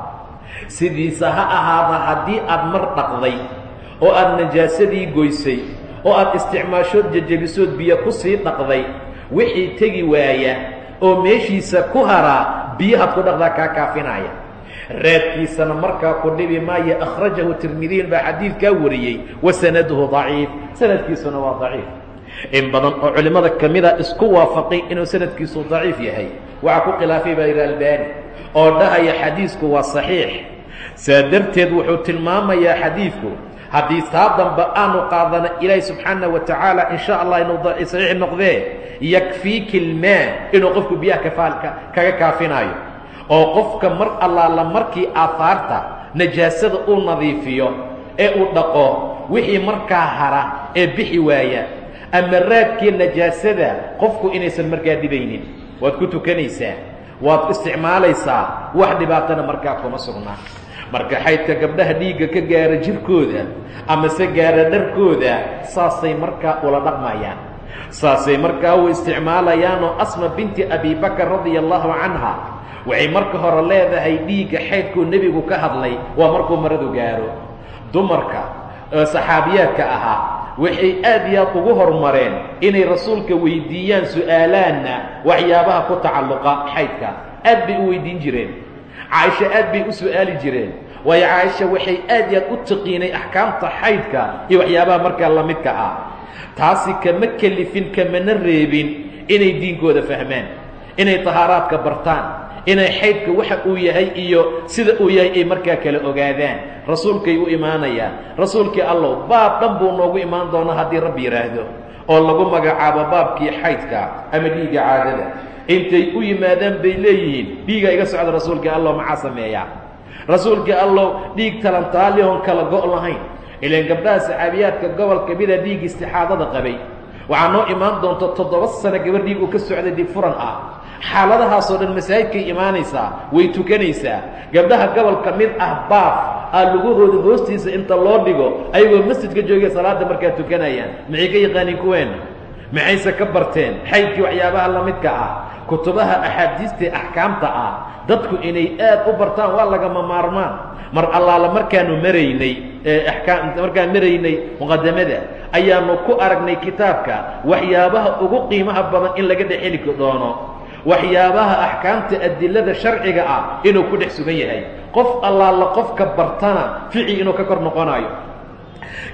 Sidiisa ha ahaada haddii aad mar dhaqday oo aad najaasadii goysay oo aad isticmaashood jejebisood biyo ku sii dhaqday wixii tegi waaya oo meeshiisa ku haraa biyahaad ku dhaqdaa kaa kaafinaya raadkiisana markaa ku dhibi maayo akhrajahu tirmidiyin baa xadiidkaa wariyey wa sanaduhu daciif sanadkiisuna waa daciif. In badan oo culimmada ka mida isku waafaqay inuu sanadkiisu daciif yahay waxaa ku khilaafay baa yidhi albaani oo dhahaya xadiisku waa saxiix. Saa darteed wuxuu tilmaamayaa xadiidku haddii taa dambe aanu qaadana ilaahi subxaana wa tacaala in sha allah inuu saxiix noqdee yakfiiki ilmaa inuu qofku biyaha kafaalka kaga kaafinaayo oo qofka mar allaala markii aahaarta najaasada uu nadiifiyo ee uu dhaqo wixii markaa hara ee bixi waaya ama raadkii najaasada qofku inaysan markaa dhibaynin waad ku tukanaysaa waad isticmaalaysaa wax dhibaatana markaa kuma sugnaa marka xaydka gabdhaha dhiigga ka gaara jirkooda amase gaara dharkooda saasay markaa ula dhaqmayaan. Saasay markaa u isticmaalayaanoo asma binti abibakar radia allahu canha waxay marka hore leedahay dhiigga xaydkuu nebigu ka hadlay waa markuu maradu gaaro. Dumarka saxaabiyaadka ahaa waxay aad iyo aad ugu horumareen inay rasuulka weydiiyaan su'aalaanna waxyaabaha ku tacalluqa xaydka. Aad bay u weydiin jireen. Caaisha aad bay u su'aali jireen waayo caaisha waxay aad iyo aad u taqiinay axkaamta xaydka iyo waxyaabaha markaa la midka ah. Taasi kama kelifin kamana reebin inay diinkooda fahmaan inay tahaaraadka bartaan inay xaydka waxa uu yahay iyo sida uu yahay ay markaa kala ogaadaan. Rasuulkay u imaanayaan rasuulkii allow baab dhan buu noogu imaan doonaa haddii rabbi yidhaahdo oo lagu magacaabo baabkii xaydka ama dhiigga caadada. Intay u yimaadaan bay leeyihiin dhiigaa iga socda rasuulkii allow maxaa sameeyaa rasuulkii allow dhiig talantaalihon kala go' lahayn. Ilaan gabdhaha saxaabiyaadka gobolka mida dhiig istixaadada qabay. Waxaa noo imaan doonta toddoba sano gabar dhiig uu ka socday dib furan ah. Xaaladahaasoo dhan masaajidkay imaanaysaa way tukanaysaa. Gabdhaha gobolka mid ah baaf aa lugahooda hoostiisa inta loo dhigo ayagoo masjidka joogay salaada markaa tukanayaan. Maxay ka yaqaaniin kuweenna maxayse ka barteen? Xaydkii waxyaabaha la midka ah kutubaha axaadiistee axkaamta ah dadku inay aad u bartaan waa lagama maarmaan. Mar allaala markaanu maraynay markaan maraynay muqadamada ayaanu ku aragnay kitaabka waxyaabaha ugu qiimaha badan in laga dhex heli doono. Waxyaabaha axkaamta adilada sharciga ah inuu ku dhex sugan yahay. Qof allaala qofka bartana fici inuu ka kor noqonayo.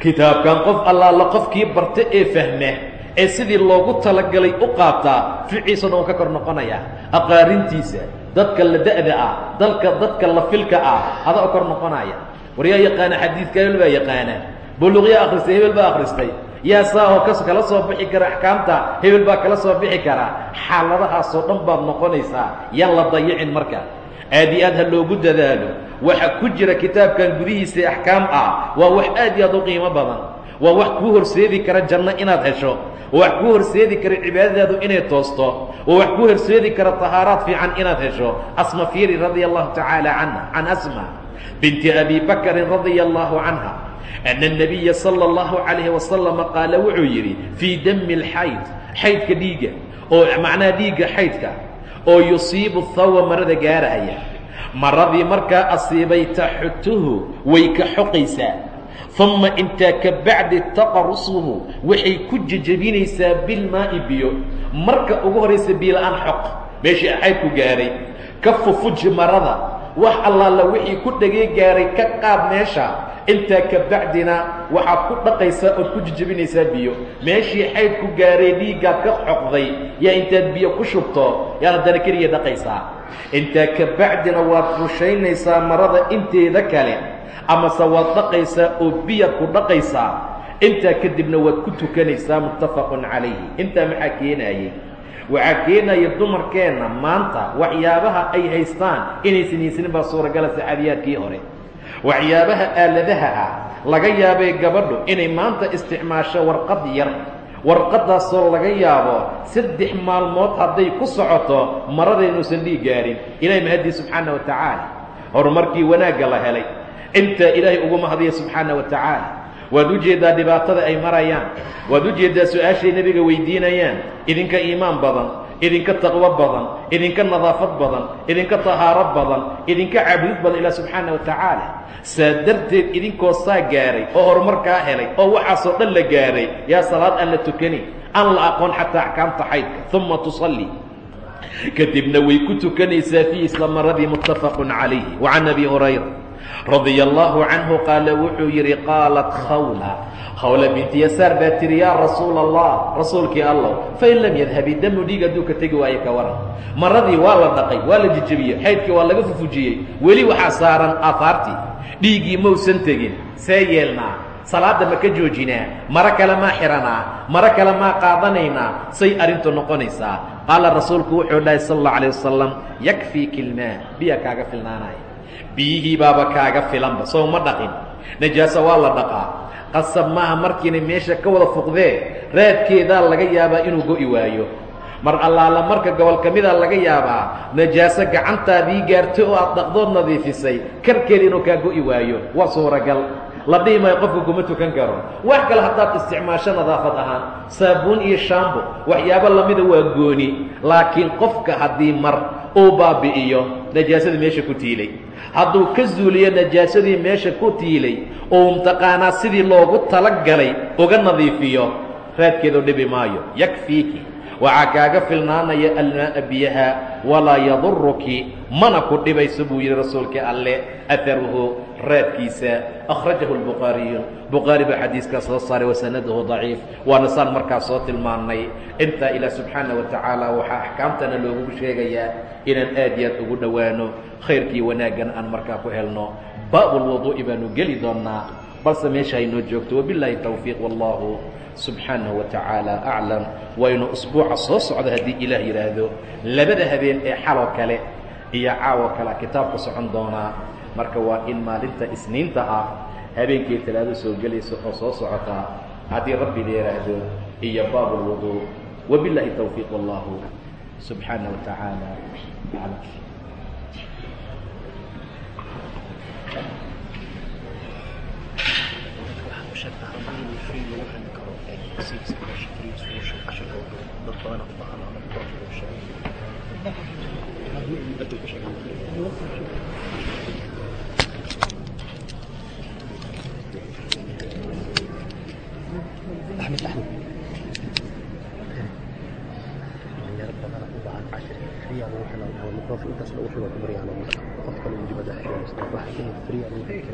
Kitaabkan qof allaala qofkii barta ee fahma ee sidii loogu talagalay u qaataa ficiisa dhan ka kor noqonaya aqaarintiisa dadka la da'da ah dalka dadka la filka ah adaa u kor noqonaya. War yaa yaqaana xadiidka hebel baa yaqaana buluqyaa akhristay hebel baa akhristay yaa saahoo kas kala soo bixi kara axkaamta hebel baa kala soo bixi kara. Xaaladahaasoo dhan baad noqonaysaa yaan la dayicin marka. Aad iyo aad ha loogu dadaalo. Waxa ku jira kitaabkan gudihiisa axkaam ah waa wax aad iyo aad u qiimo badan waa wax kuu horseedi kara janno inaad hesho. Waa wax kuu horseedi kara cibaadadaadu inay toosto. Waa wax kuu horseedi kara tahaaraad fiican inaad hesho. Asma fiiri radia allahu tacaala canha can asma binti abi bakarin radia allahu canha ana anabiya sala allahu calayhi wasalama qaala wuxuu yidhi fii dami alxayd xaydka dhiigga oo macnaha dhiigga xaydka oo yusiibu thawba marada gaaraya maradii markaa asiibay taxutuhu way ka xoqaysaa uma intaa ka bacdi taqarusuhu waxay ku jejebinaysaa bilmaa'i biyo. Marka ugu horaysa biila-aan xoq meeshii xaydku gaaray. Ka fufuji marada wax allaala wixii ku dhagay gaaray ka qaad meesha. Intaa ka bacdina waxaad ku dhaqaysaa ood ku jejebinaysaa biyo. Meeshii xaydku gaaray dhiiggaad ka xoqday. Yaa intaad biyo ku shubto yaad haddana keliya dhaqaysaa. Intaa ka bacdina waad rushaynaysaa marada inteeda kale amase waad dhaqaysaa oo biyaad ku dhaqaysaa intaa kadibna waad ku tukanaysaa muttafaqun calayhi intaa maxaa keenaayey? Waxaa keenaya dumarkeenna maanta waxyaabaha ay haystaan inaysan haysanin baa suuragala saxaabiyaadkii hore. Waxyaabaha aaladaha ah laga yaabay gabadhu inay maanta isticmaasho warqad yar. Warqaddaasoo laga yaabo saddex maalmood hadday ku socoto maradaynuusan dhiig gaadhin ilahay mahadii subxaana wa tacaala horumarkii wanaagga la helay intaa ilaahay ugu mahadiya subxaana wa tacaala. Waad u jeeddaa dhibaatada ay marayaan. Waad u jeeddaa su'aashay nebiga weydiinayaan. Idinka iimaan badan idinka taqwo badan idinka nadaafad badan idinka tahaaro badan idinka caabudid badan ilah subxaana wa tacaala. Saa darteed idinkoo saa gaaray oo horumarkaa helay oo waxaasoo dhan la gaaray yaa salaad aan la tukani aan la aqoon xataa axkaamta xaydka uma tusalli. Kadibna way ku tukanaysaa fii isla maradii muttafaqun calayhi. Wa can abi hurayra radia allaahu canhu qaala wuxuu yidhi qaalat khawla. Khawla binti yasaar baa tihi yaa rasuula allah rasuulkii allow fain lam yadhab idamu dhiig hadduu ka tegi waayo ka waran. Maradii waa la dhaqay waa la jejebiyey xaydkii waa laga fufujiyey. Weli waxaa saaran aahaartii dhiiggii mausan tegin see yeelnaa salaadda ma ka joojinaa maro kale maa xihanaa maro kale maa qaadanaynaa say arrintu noqonaysaa. Qaala rasuulku wuxuu dhahay sal alla alay wasalam yakfiiki ilmaa biya kaaga filnaanaya biyihii baaba kaaga filanba sow ma dhaqin. Najaaso waa la dhaqaa. Qasab maaha markiina meesha ka wada fuqdee raadkeedaa laga yaabaa inuu go'i waayo. Mar allaala marka gobol ka mida laga yaabaa najaaso gacantaadii gaartay oo aad dhaqdood nadiifisay karkeeda inuu kaa go'i waayo. Waa suuragal. La dhihi maayo qofka kuma tukan karo. Wax kale haddaad isticmaasho nadaafad ahaan saabuun iyo shaambo waxyaabo lamida waa gooni. Laakiin qofka haddii mar uu baabi'iyo najaasadii meesha ku tiilay hadduu ka zuuliyo najaasadii meesha ku tiilay oo mtaqaanaa sidii loogu talagalay uga nadiifiyo raadkeedu dhibi maayo. Yakfiiki waxaa kaaga filnaanaya almaa'a biyaha walaa yaduruki mana ku dhibayso buu yidhi rasuulkii alle aharuhu raadkiisa. Akhrajahu lbukhaariyu bukhaari baa xadiiskaa soo saaray wasanaduhu daciif. Waana saan markaa soo tilmaannay intaa ilaah subxaana wa tacaala waxaa axkaamtana loogu sheegayaa inaan aad iyo aad ugu dhowaano. Khayrkii wanaaggan aan markaa ku helno. Baabulwuduu'i baanu geli doonnaa balse meesha aynoo joogto wabilaahi towfiiq wallaahu subxaanahu wa tacaala aclam waynu usbuuca soo socdo haddii ilaah yidhaahdo labada habeen ee xaloo kale iyo caawoo kale kitaabka socon doonaa marka waa in maalinta isniinta ah habeenkii talaado soo gelaysa oo soo socota haddii rabbiga yidhaahdo iyo baab lwudu wabilaahi towfiiq wallaahu subxaanahu wa tacaala aclam przepychanie filmu ręką, sypce krzyki, słyszę krzyków, do pana pana, poczuł się. أحمد أحمد يا رب أنا بعد عشر فري أروح أنا الميكروفون تصل أوفر وكبري على قد قلوا وجبة دحين واحد فري أروح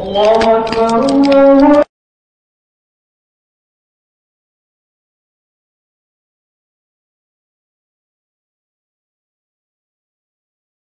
الله أكبر الله